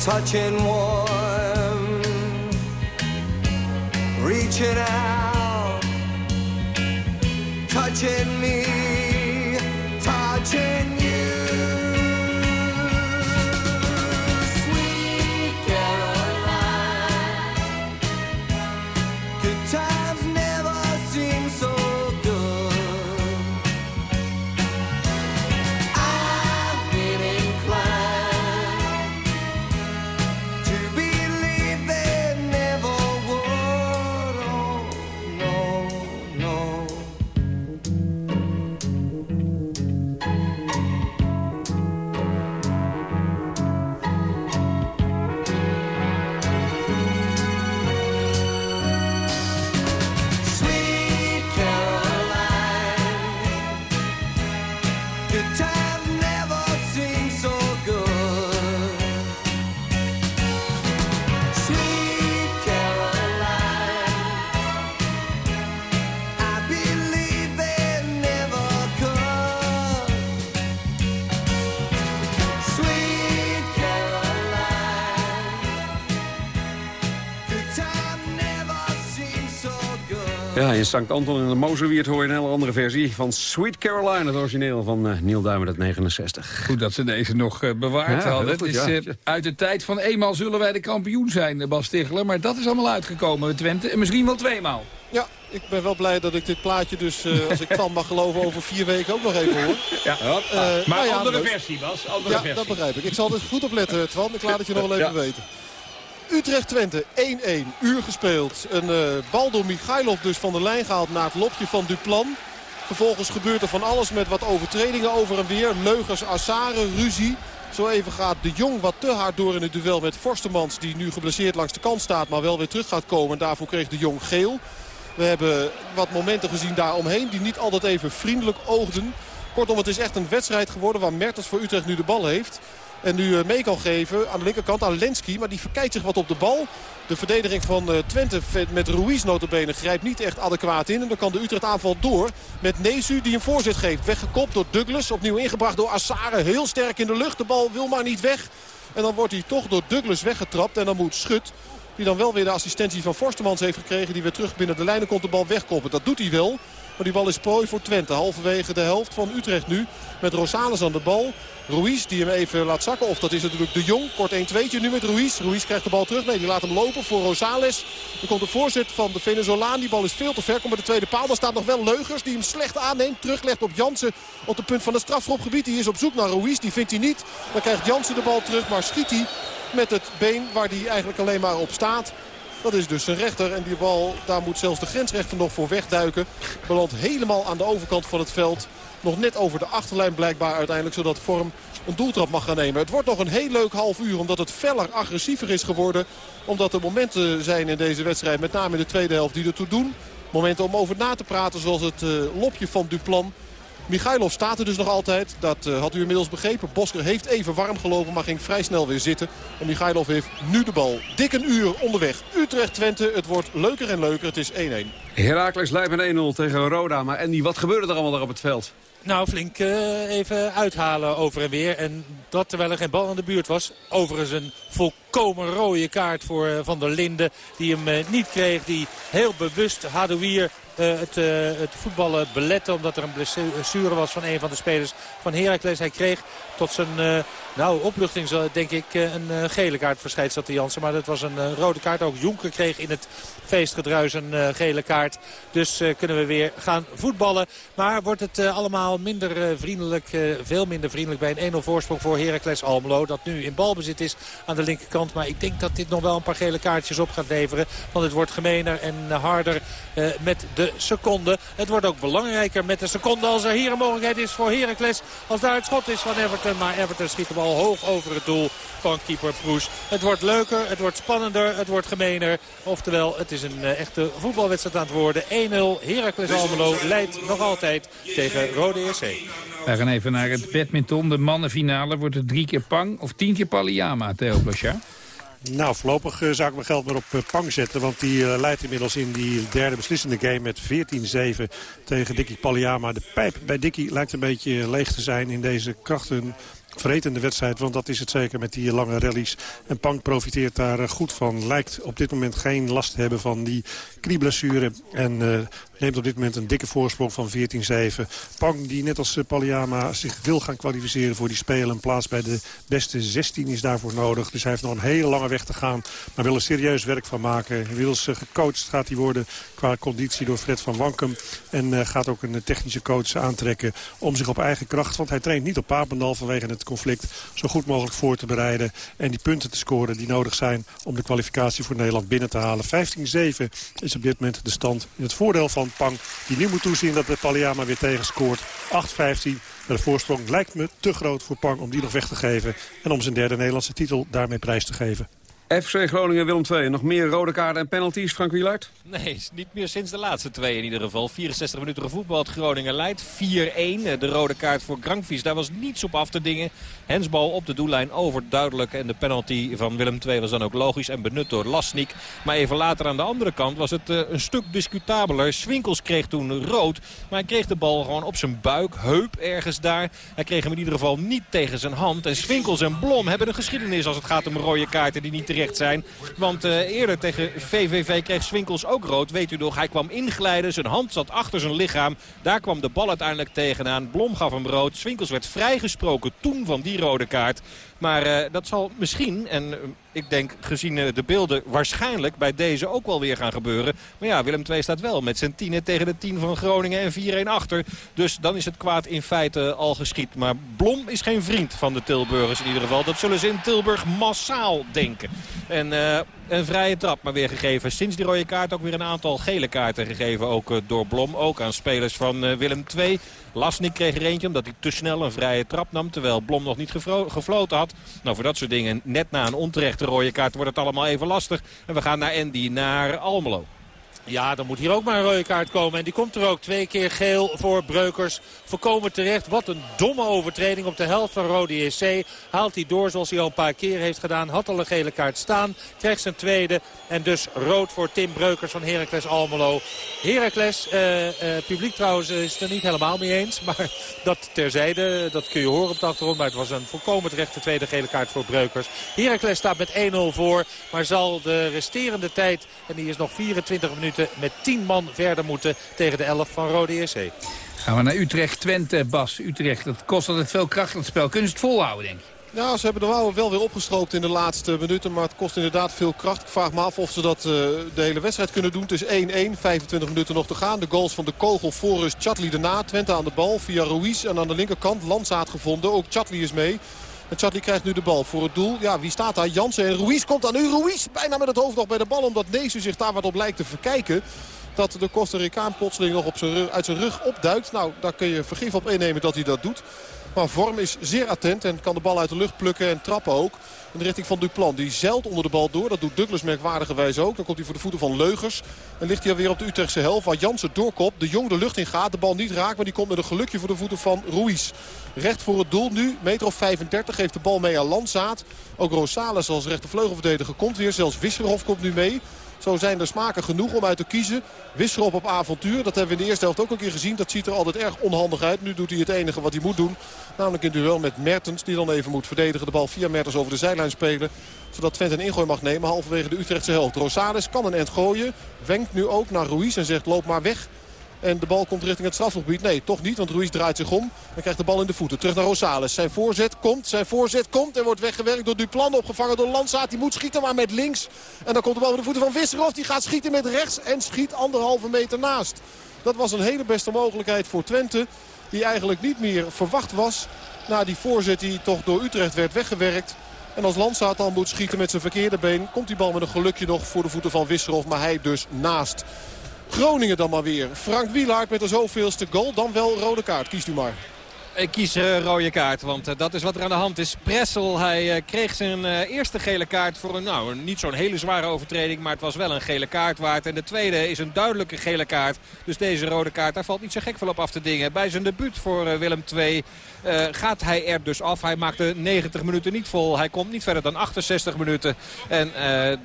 touching warm, reaching out, touching me, touching Ja, in St. Anton in de Mozerwiert hoor je een hele andere versie van Sweet Caroline. Het origineel van eh, Neil Diamond uit 69. Goed dat ze deze nog eh, bewaard Ja, hadden. goed, het is ja. eh, uit de tijd van eenmaal zullen wij de kampioen zijn, Bas Tichelen. Maar dat is allemaal uitgekomen Twente. En misschien wel tweemaal. Ja, ik ben wel blij dat ik dit plaatje dus, eh, als ik Twan mag geloven, over vier weken ook nog even hoor. (laughs) Ja. Eh, maar nou ja, andere leuk. versie, Bas. Andere ja, versie. dat begrijp ik. Ik zal er goed op letten, Twan. Ik laat het je nog wel even Ja. weten. Utrecht-Twente, 1-1. Uur gespeeld. Een eh, bal door Michailov dus van de lijn gehaald naar het lopje van Duplan. Vervolgens gebeurt er van alles met wat overtredingen over en weer. Leugers, Assare, ruzie. Zo even gaat de Jong wat te hard door in het duel met Forstemans. Die nu geblesseerd langs de kant staat, maar wel weer terug gaat komen. En daarvoor kreeg de Jong geel. We hebben wat momenten gezien daaromheen die niet altijd even vriendelijk oogden. Kortom, het is echt een wedstrijd geworden waar Mertens voor Utrecht nu de bal heeft. En nu eh, mee kan geven aan de linkerkant aan Lenski. Maar die verkijkt zich wat op de bal. De verdediging van eh, Twente met Ruiz notabene grijpt niet echt adequaat in. En dan kan de Utrecht aanval door met Nezu die een voorzet geeft. Weggekopt door Douglas. Opnieuw ingebracht door Assare. Heel sterk in de lucht. De bal wil maar niet weg. En dan wordt hij toch door Douglas weggetrapt. En dan moet Schut Die dan wel weer de assistentie van Forstemans heeft gekregen. Die weer terug binnen de lijnen komt de bal wegkoppen. Dat doet hij wel. Maar die bal is prooi voor Twente. Halverwege de helft van Utrecht nu. Met Rosales aan de bal. Ruiz die hem even laat zakken. Of dat is natuurlijk de Jong. Kort 1-2'tje nu met Ruiz. Ruiz krijgt de bal terug. Nee, die laat hem lopen voor Rosales. Er komt de voorzet van de Venezolaan. Die bal is veel te ver. Komt bij de tweede paal. Daar staat nog wel Leugers die hem slecht aanneemt. Teruglegt op Jansen op de punt van het strafschopgebied. Die is op zoek naar Ruiz. Die vindt hij niet. Dan krijgt Jansen de bal terug. Maar schiet hij met het been waar hij eigenlijk alleen maar op staat. Dat is dus zijn rechter. En die bal, daar moet zelfs de grensrechter nog voor wegduiken. Belandt helemaal aan de overkant van het veld. Nog net over de achterlijn blijkbaar uiteindelijk. Zodat Vorm een doeltrap mag gaan nemen. Het wordt nog een heel leuk half uur. Omdat het feller, agressiever is geworden. Omdat er momenten zijn in deze wedstrijd. Met name in de tweede helft die ertoe doen. Momenten om over na te praten. Zoals het uh, lopje van Duplan. Michailov staat er dus nog altijd. Dat uh, had u inmiddels begrepen. Bosker heeft even warm gelopen, maar ging vrij snel weer zitten. En Michailov heeft nu de bal. Dik een uur onderweg. Utrecht-Twente. Het wordt leuker en leuker. Het is 1-1. Herakles leidt met 1-0 tegen Roda. Maar Andy, wat gebeurde er allemaal daar op het veld? Nou, flink uh, even uithalen over en weer. En dat terwijl er geen bal aan de buurt was. Overigens een volkomen rode kaart voor uh, Van der Linden. Die hem uh, niet kreeg. Die heel bewust Hadouier uh, het, het, voetballen beletten. Omdat er een blessure was van een van de spelers van Heracles. Hij kreeg tot zijn nou, opluchting denk ik een gele kaart voor scheidsrechter Jansen. Maar dat was een rode kaart. Ook Jonker kreeg in het feestgedruis een gele kaart. Dus kunnen we weer gaan voetballen. Maar wordt het allemaal minder vriendelijk. veel minder vriendelijk bij een 1-0 voorsprong voor Heracles Almelo. Dat nu in balbezit is aan de linkerkant. Maar ik denk dat dit nog wel een paar gele kaartjes op gaat leveren. Want het wordt gemener en harder met de seconde. Het wordt ook belangrijker met de seconde als er hier een mogelijkheid is voor Heracles. Als daar het schot is van Everton. Maar Everton schiet de bal hoog over het doel van keeper Proes. Het wordt leuker, het wordt spannender, het wordt gemener. Oftewel, het is een uh, echte voetbalwedstrijd aan het worden. 1-0, Heracles Almelo leidt nog altijd tegen Rode EC. We gaan even naar het badminton. De mannenfinale wordt het drie keer Pang of tien keer Palliama, Theo Blachard. Nou, voorlopig uh, zou ik mijn geld maar op uh, Pang zetten. Want die uh, leidt inmiddels in die derde beslissende game met 14-7 tegen Dickie Palliama. De pijp bij Dickie lijkt een beetje leeg te zijn in deze krachten vretende wedstrijd. Want dat is het zeker met die lange rallies. En Pang profiteert daar goed van. Lijkt op dit moment geen last te hebben van die knieblessure. En uh, neemt op dit moment een dikke voorsprong van 14-7. Pang die net als Palliama zich wil gaan kwalificeren voor die spelen. Een plaats bij de beste 16 is daarvoor nodig. Dus hij heeft nog een hele lange weg te gaan. Maar wil er serieus werk van maken. Inmiddels gecoacht gaat hij worden qua conditie door Fred van Wankum. En gaat ook een technische coach aantrekken om zich op eigen kracht. Want hij traint niet op Papendal vanwege het conflict zo goed mogelijk voor te bereiden. En die punten te scoren die nodig zijn om de kwalificatie voor Nederland binnen te halen. 15-7 is op dit moment de stand in het voordeel van Pang. Die nu moet toezien dat de Palliama weer tegenscoort. 8-15. Maar de voorsprong lijkt me te groot voor Pang om die nog weg te geven. En om zijn derde Nederlandse titel daarmee prijs te geven. FC Groningen Willem II. Nog meer rode kaarten en penalties, Frank Wielaert? Nee, niet meer sinds de laatste twee in ieder geval. 64 minuten gevoetbald. Groningen leidt 4-1. De rode kaart voor Grankvies. Daar was niets op af te dingen. Hensbal op de doellijn overduidelijk. En de penalty van Willem II was dan ook logisch en benut door Lasnik. Maar even later aan de andere kant was het uh, een stuk discutabeler. Swinkels kreeg toen rood. Maar hij kreeg de bal gewoon op zijn buik, heup ergens daar. Hij kreeg hem in ieder geval niet tegen zijn hand. En Swinkels en Blom hebben een geschiedenis als het gaat om rode kaarten die niet zijn. Want uh, eerder tegen VVV kreeg Swinkels ook rood. Weet u nog, hij kwam inglijden. Zijn hand zat achter zijn lichaam. Daar kwam de bal uiteindelijk tegenaan. Blom gaf hem rood. Swinkels werd vrijgesproken toen van die rode kaart. Maar uh, dat zal misschien, en uh, ik denk gezien uh, de beelden waarschijnlijk bij deze ook wel weer gaan gebeuren. Maar ja, Willem II staat wel met zijn tienen tegen de 10 van Groningen en 4-1 achter. Dus dan is het kwaad in feite al geschied. Maar Blom is geen vriend van de Tilburgers in ieder geval. Dat zullen ze in Tilburg massaal denken. En een vrije trap maar weer gegeven. Sinds die rode kaart ook weer een aantal gele kaarten gegeven. Ook door Blom, ook aan spelers van Willem II. Lasnik kreeg er eentje omdat hij te snel een vrije trap nam. Terwijl Blom nog niet gefloten had. Nou, voor dat soort dingen, net na een onterechte rode kaart, wordt het allemaal even lastig. En we gaan naar Andy, naar Almelo. Ja, dan moet hier ook maar een rode kaart komen. En die komt er ook twee keer geel voor Breukers. Voorkomen terecht. Wat een domme overtreding op de helft van Rode JC. Haalt hij door zoals hij al een paar keer heeft gedaan. Had al een gele kaart staan. Krijgt zijn tweede. En dus rood voor Tim Breukers van Heracles Almelo. Heracles, eh, eh, publiek trouwens, is er niet helemaal mee eens. (laughs) Maar dat terzijde, dat kun je horen op de achtergrond. Maar het was een volkomen terechte tweede gele kaart voor Breukers. Heracles staat met 1-0 voor. Maar zal de resterende tijd, en die is nog 24 minuten met 10 man verder moeten tegen de 11 van Rode EC. Gaan we naar Utrecht, Twente, Bas. Utrecht, dat kost altijd veel kracht, dat spel. Kunnen ze het volhouden, denk ik? Ja, ze hebben de Wouwen wel weer opgestroopt in de laatste minuten. Maar het kost inderdaad veel kracht. Ik vraag me af of ze dat uh, de hele wedstrijd kunnen doen. Het is 1-1, 25 minuten nog te gaan. De goals van de kogel Forrest, Chatli erna. Twente aan de bal via Ruiz. En aan de linkerkant Landzaat gevonden. Ook Chatli is mee. En Chatli krijgt nu de bal voor het doel. Ja, wie staat daar? Jansen en Ruiz komt aan nu. Ruiz bijna met het hoofd nog bij de bal. Omdat Neesu zich daar wat op lijkt te verkijken. Dat de Costa Ricaan plotseling nog op zijn uit zijn rug opduikt. Nou, daar kun je vergif op innemen dat hij dat doet. Maar Vorm is zeer attent en kan de bal uit de lucht plukken en trappen ook. In de richting van Duplan. Die zeilt onder de bal door. Dat doet Douglas merkwaardigerwijs ook. Dan komt hij voor de voeten van Leugers. En ligt hij alweer op de Utrechtse helft. Waar Jansen doorkopt. De Jong de lucht in gaat. De bal niet raakt. Maar die komt met een gelukje voor de voeten van Ruiz. Recht voor het doel nu. Meter of 35 geeft de bal mee aan Landzaat. Ook Rosales als rechtervleugelverdediger komt weer. Zelfs Wisserhof komt nu mee. Zo zijn er smaken genoeg om uit te kiezen. Wisserop op avontuur. Dat hebben we in de eerste helft ook een keer gezien. Dat ziet er altijd erg onhandig uit. Nu doet hij het enige wat hij moet doen. Namelijk in duel met Mertens. Die dan even moet verdedigen. De bal via Mertens over de zijlijn spelen. Zodat Twente een ingooi mag nemen. Halverwege de Utrechtse helft. Rosales kan een end gooien. Wenkt nu ook naar Ruiz en zegt loop maar weg. En de bal komt richting het strafgebied. Nee, toch niet, want Ruiz draait zich om. En krijgt de bal in de voeten. Terug naar Rosales. Zijn voorzet komt, zijn voorzet komt. En wordt weggewerkt door Duplan. Opgevangen door Landsaat. Die moet schieten, maar met links. En dan komt de bal in de voeten van Wisserov. Die gaat schieten met rechts en schiet anderhalve meter naast. Dat was een hele beste mogelijkheid voor Twente. Die eigenlijk niet meer verwacht was. Na die voorzet die toch door Utrecht werd weggewerkt. En als Landsaat dan moet schieten met zijn verkeerde been... komt die bal met een gelukje nog voor de voeten van Wisserov. Maar hij dus naast. Groningen dan maar weer. Frank Wielaert met de zoveelste goal. Dan wel rode kaart. Kiest u maar. Ik kies uh, rode kaart, want uh, dat is wat er aan de hand is. Pressel, hij kreeg zijn eerste gele kaart voor een, nou, niet zo'n hele zware overtreding. Maar het was wel een gele kaart waard. En de tweede is een duidelijke gele kaart. Dus deze rode kaart, daar valt niet zo gek veel op af te dingen. Bij zijn debuut voor Willem II gaat hij er dus af. Hij maakt de 90 minuten niet vol. Hij komt niet verder dan 68 minuten. En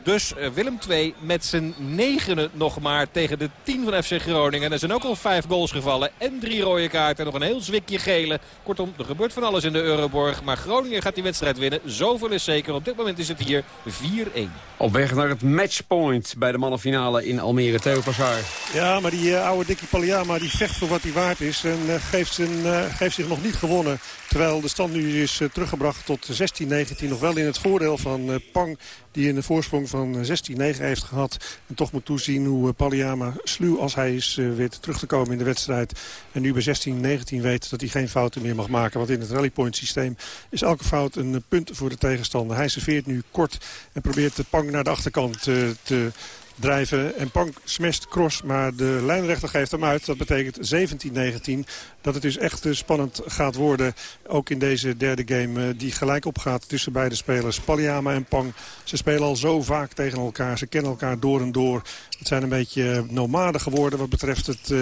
dus Willem II met zijn negende nog maar tegen de 10 van FC Groningen. En er zijn ook al vijf goals gevallen en drie rode kaarten. En nog een heel zwikje gele. Kortom, er gebeurt van alles in de Euroborg. Maar Groningen gaat die wedstrijd winnen. Zoveel is zeker. Op dit moment is het hier 4-1. Op weg naar het matchpoint bij de mannenfinale in Almere. Theo Passar. Ja, maar die uh, oude Dickie Palliama die vecht voor wat hij waard is. En uh, geeft, zijn, uh, geeft zich nog niet gewonnen. Terwijl de stand nu is teruggebracht tot 16-19. Nog wel in het voordeel van Pang. Die in de voorsprong van 16-9 heeft gehad. En toch moet toezien hoe Palliama sluw als hij is weet terug te komen in de wedstrijd. En nu bij 16-19 weet dat hij geen fouten meer mag maken. Want in het rallypoint systeem is elke fout een punt voor de tegenstander. Hij serveert nu kort en probeert de Pang naar de achterkant te, te drijven. En Pank smasht cross, maar de lijnrechter geeft hem uit. Dat betekent 17-19. Dat het dus echt spannend gaat worden. Ook in deze derde game die gelijk opgaat tussen beide spelers. Paliama en Pang. Ze spelen al zo vaak tegen elkaar. Ze kennen elkaar door en door. Het zijn een beetje nomaden geworden wat betreft het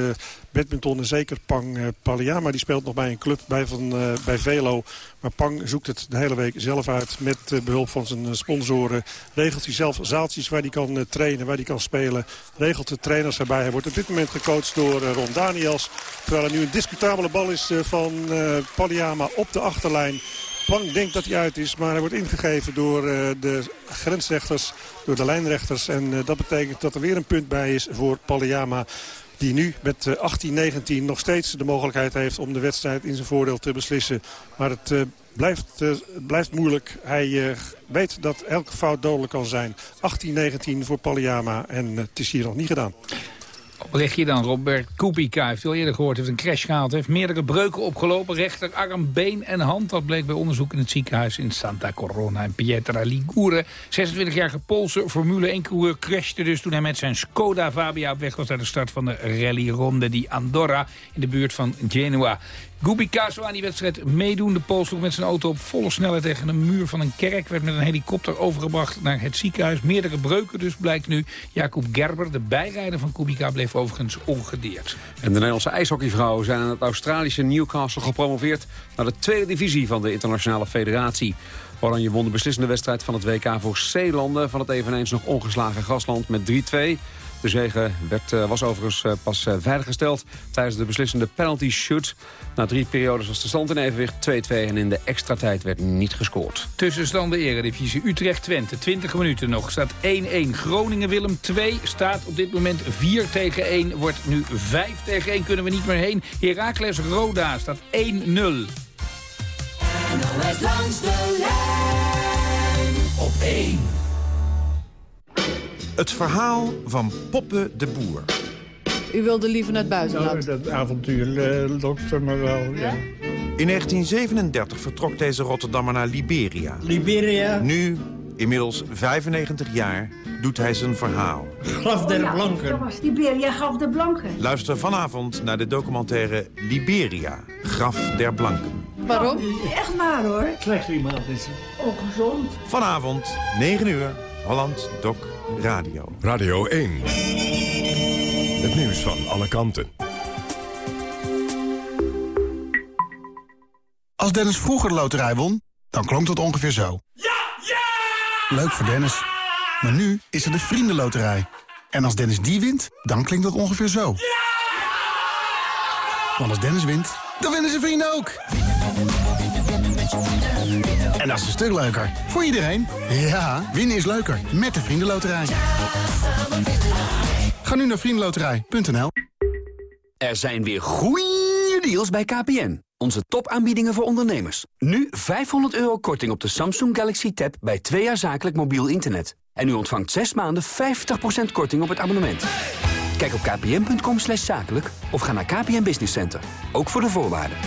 badminton. En zeker Pang Paliama die speelt nog bij een club bij, van, bij Velo. Maar Pang zoekt het de hele week zelf uit met behulp van zijn sponsoren. Regelt hij zelf zaaltjes waar hij kan trainen, waar kan spelen. Regelt de trainers erbij. Hij wordt op dit moment gecoacht door Ron Daniels. Terwijl er nu een discutabele bal is van Paliama op de achterlijn. Pang denkt dat hij uit is, maar hij wordt ingegeven door de grensrechters, door de lijnrechters. En dat betekent dat er weer een punt bij is voor Palliama. Die nu met uh, 18-19 nog steeds de mogelijkheid heeft om de wedstrijd in zijn voordeel te beslissen. Maar het blijft, blijft moeilijk. Hij weet dat elke fout dodelijk kan zijn. 18-19 voor Palliama en het is hier nog niet gedaan. Berichtje dan, Robert Kubica heeft al eerder gehoord, heeft een crash gehaald. heeft meerdere breuken opgelopen, rechterarm, been en hand. Dat bleek bij onderzoek in het ziekenhuis in Santa Corona en Pietra Ligure. 26-jarige Poolse Formule 1-coureur crashte dus toen hij met zijn Skoda Fabia op weg was naar de start van de Rally Ronde di Andorra in de buurt van Genua. Kubica zou aan die wedstrijd meedoen. De Pool sloeg met zijn auto op volle snelheid tegen een muur van een kerk. Werd met een helikopter overgebracht naar het ziekenhuis. Meerdere breuken dus blijkt nu. Jacob Gerber, de bijrijder van Kubica, bleef overigens ongedeerd. En de Nederlandse ijshockeyvrouwen zijn aan het Australische Newcastle gepromoveerd... naar de tweede divisie van de internationale federatie. Oranje won de beslissende wedstrijd van het WK voor Zeelanden... van het eveneens nog ongeslagen grasland met 3-2. De zege werd, eh, was overigens eh, pas uh, veiliggesteld tijdens de beslissende penalty shoot. Na drie periodes was de stand in evenwicht 2-2 en in de extra tijd werd niet gescoord. Tussenstanden Eredivisie Utrecht-Twente, 20 minuten nog. Staat 1-1. Groningen-Willem 2 staat op dit moment 4 tegen 1. Wordt nu 5 tegen 1, kunnen we niet meer heen. Heracles-Roda staat 1-0. NOS langs de lijn op 1. Het verhaal van Poppe de Boer. U wilde liever naar het buitenland? Nou, dat avontuur uh, lokte me wel, ja. In 1937 vertrok deze Rotterdammer naar Liberia. Liberia? Nu, inmiddels 95 jaar, doet hij zijn verhaal. Graf der Blanken. Dat was Liberia, Graf der Blanken. Luister vanavond naar de documentaire Liberia, Graf der Blanken. Waarom? Echt waar hoor. Slecht klimaat is het. Ongezond. Vanavond, 9 uur, Holland Doc Radio. Radio 1. Het nieuws van alle kanten. Als Dennis vroeger de loterij won, dan klonk dat ongeveer zo. Ja! Ja! Leuk voor Dennis. Maar nu is er de Vriendenloterij. En als Dennis die wint, dan klinkt dat ongeveer zo. Ja! Want als Dennis wint, dan winnen zijn vrienden ook. En dat is een stuk leuker. Voor iedereen. Ja, winnen is leuker. Met de Vriendenloterij. Ga nu naar vriendenloterij.nl Er zijn weer goeie deals bij KPN. Onze topaanbiedingen voor ondernemers. Nu 500 euro korting op de Samsung Galaxy Tab bij twee jaar zakelijk mobiel internet. En u ontvangt 6 maanden 50% korting op het abonnement. Kijk op kpn.com zakelijk of ga naar KPN Business Center. Ook voor de voorwaarden.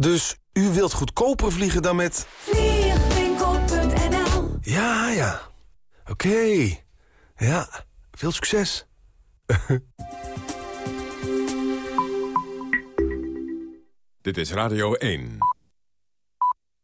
Dus u wilt goedkoper vliegen dan met... Vliegwinkel.nl Ja, ja. Oké. Ja, veel succes. Dit is Radio 1.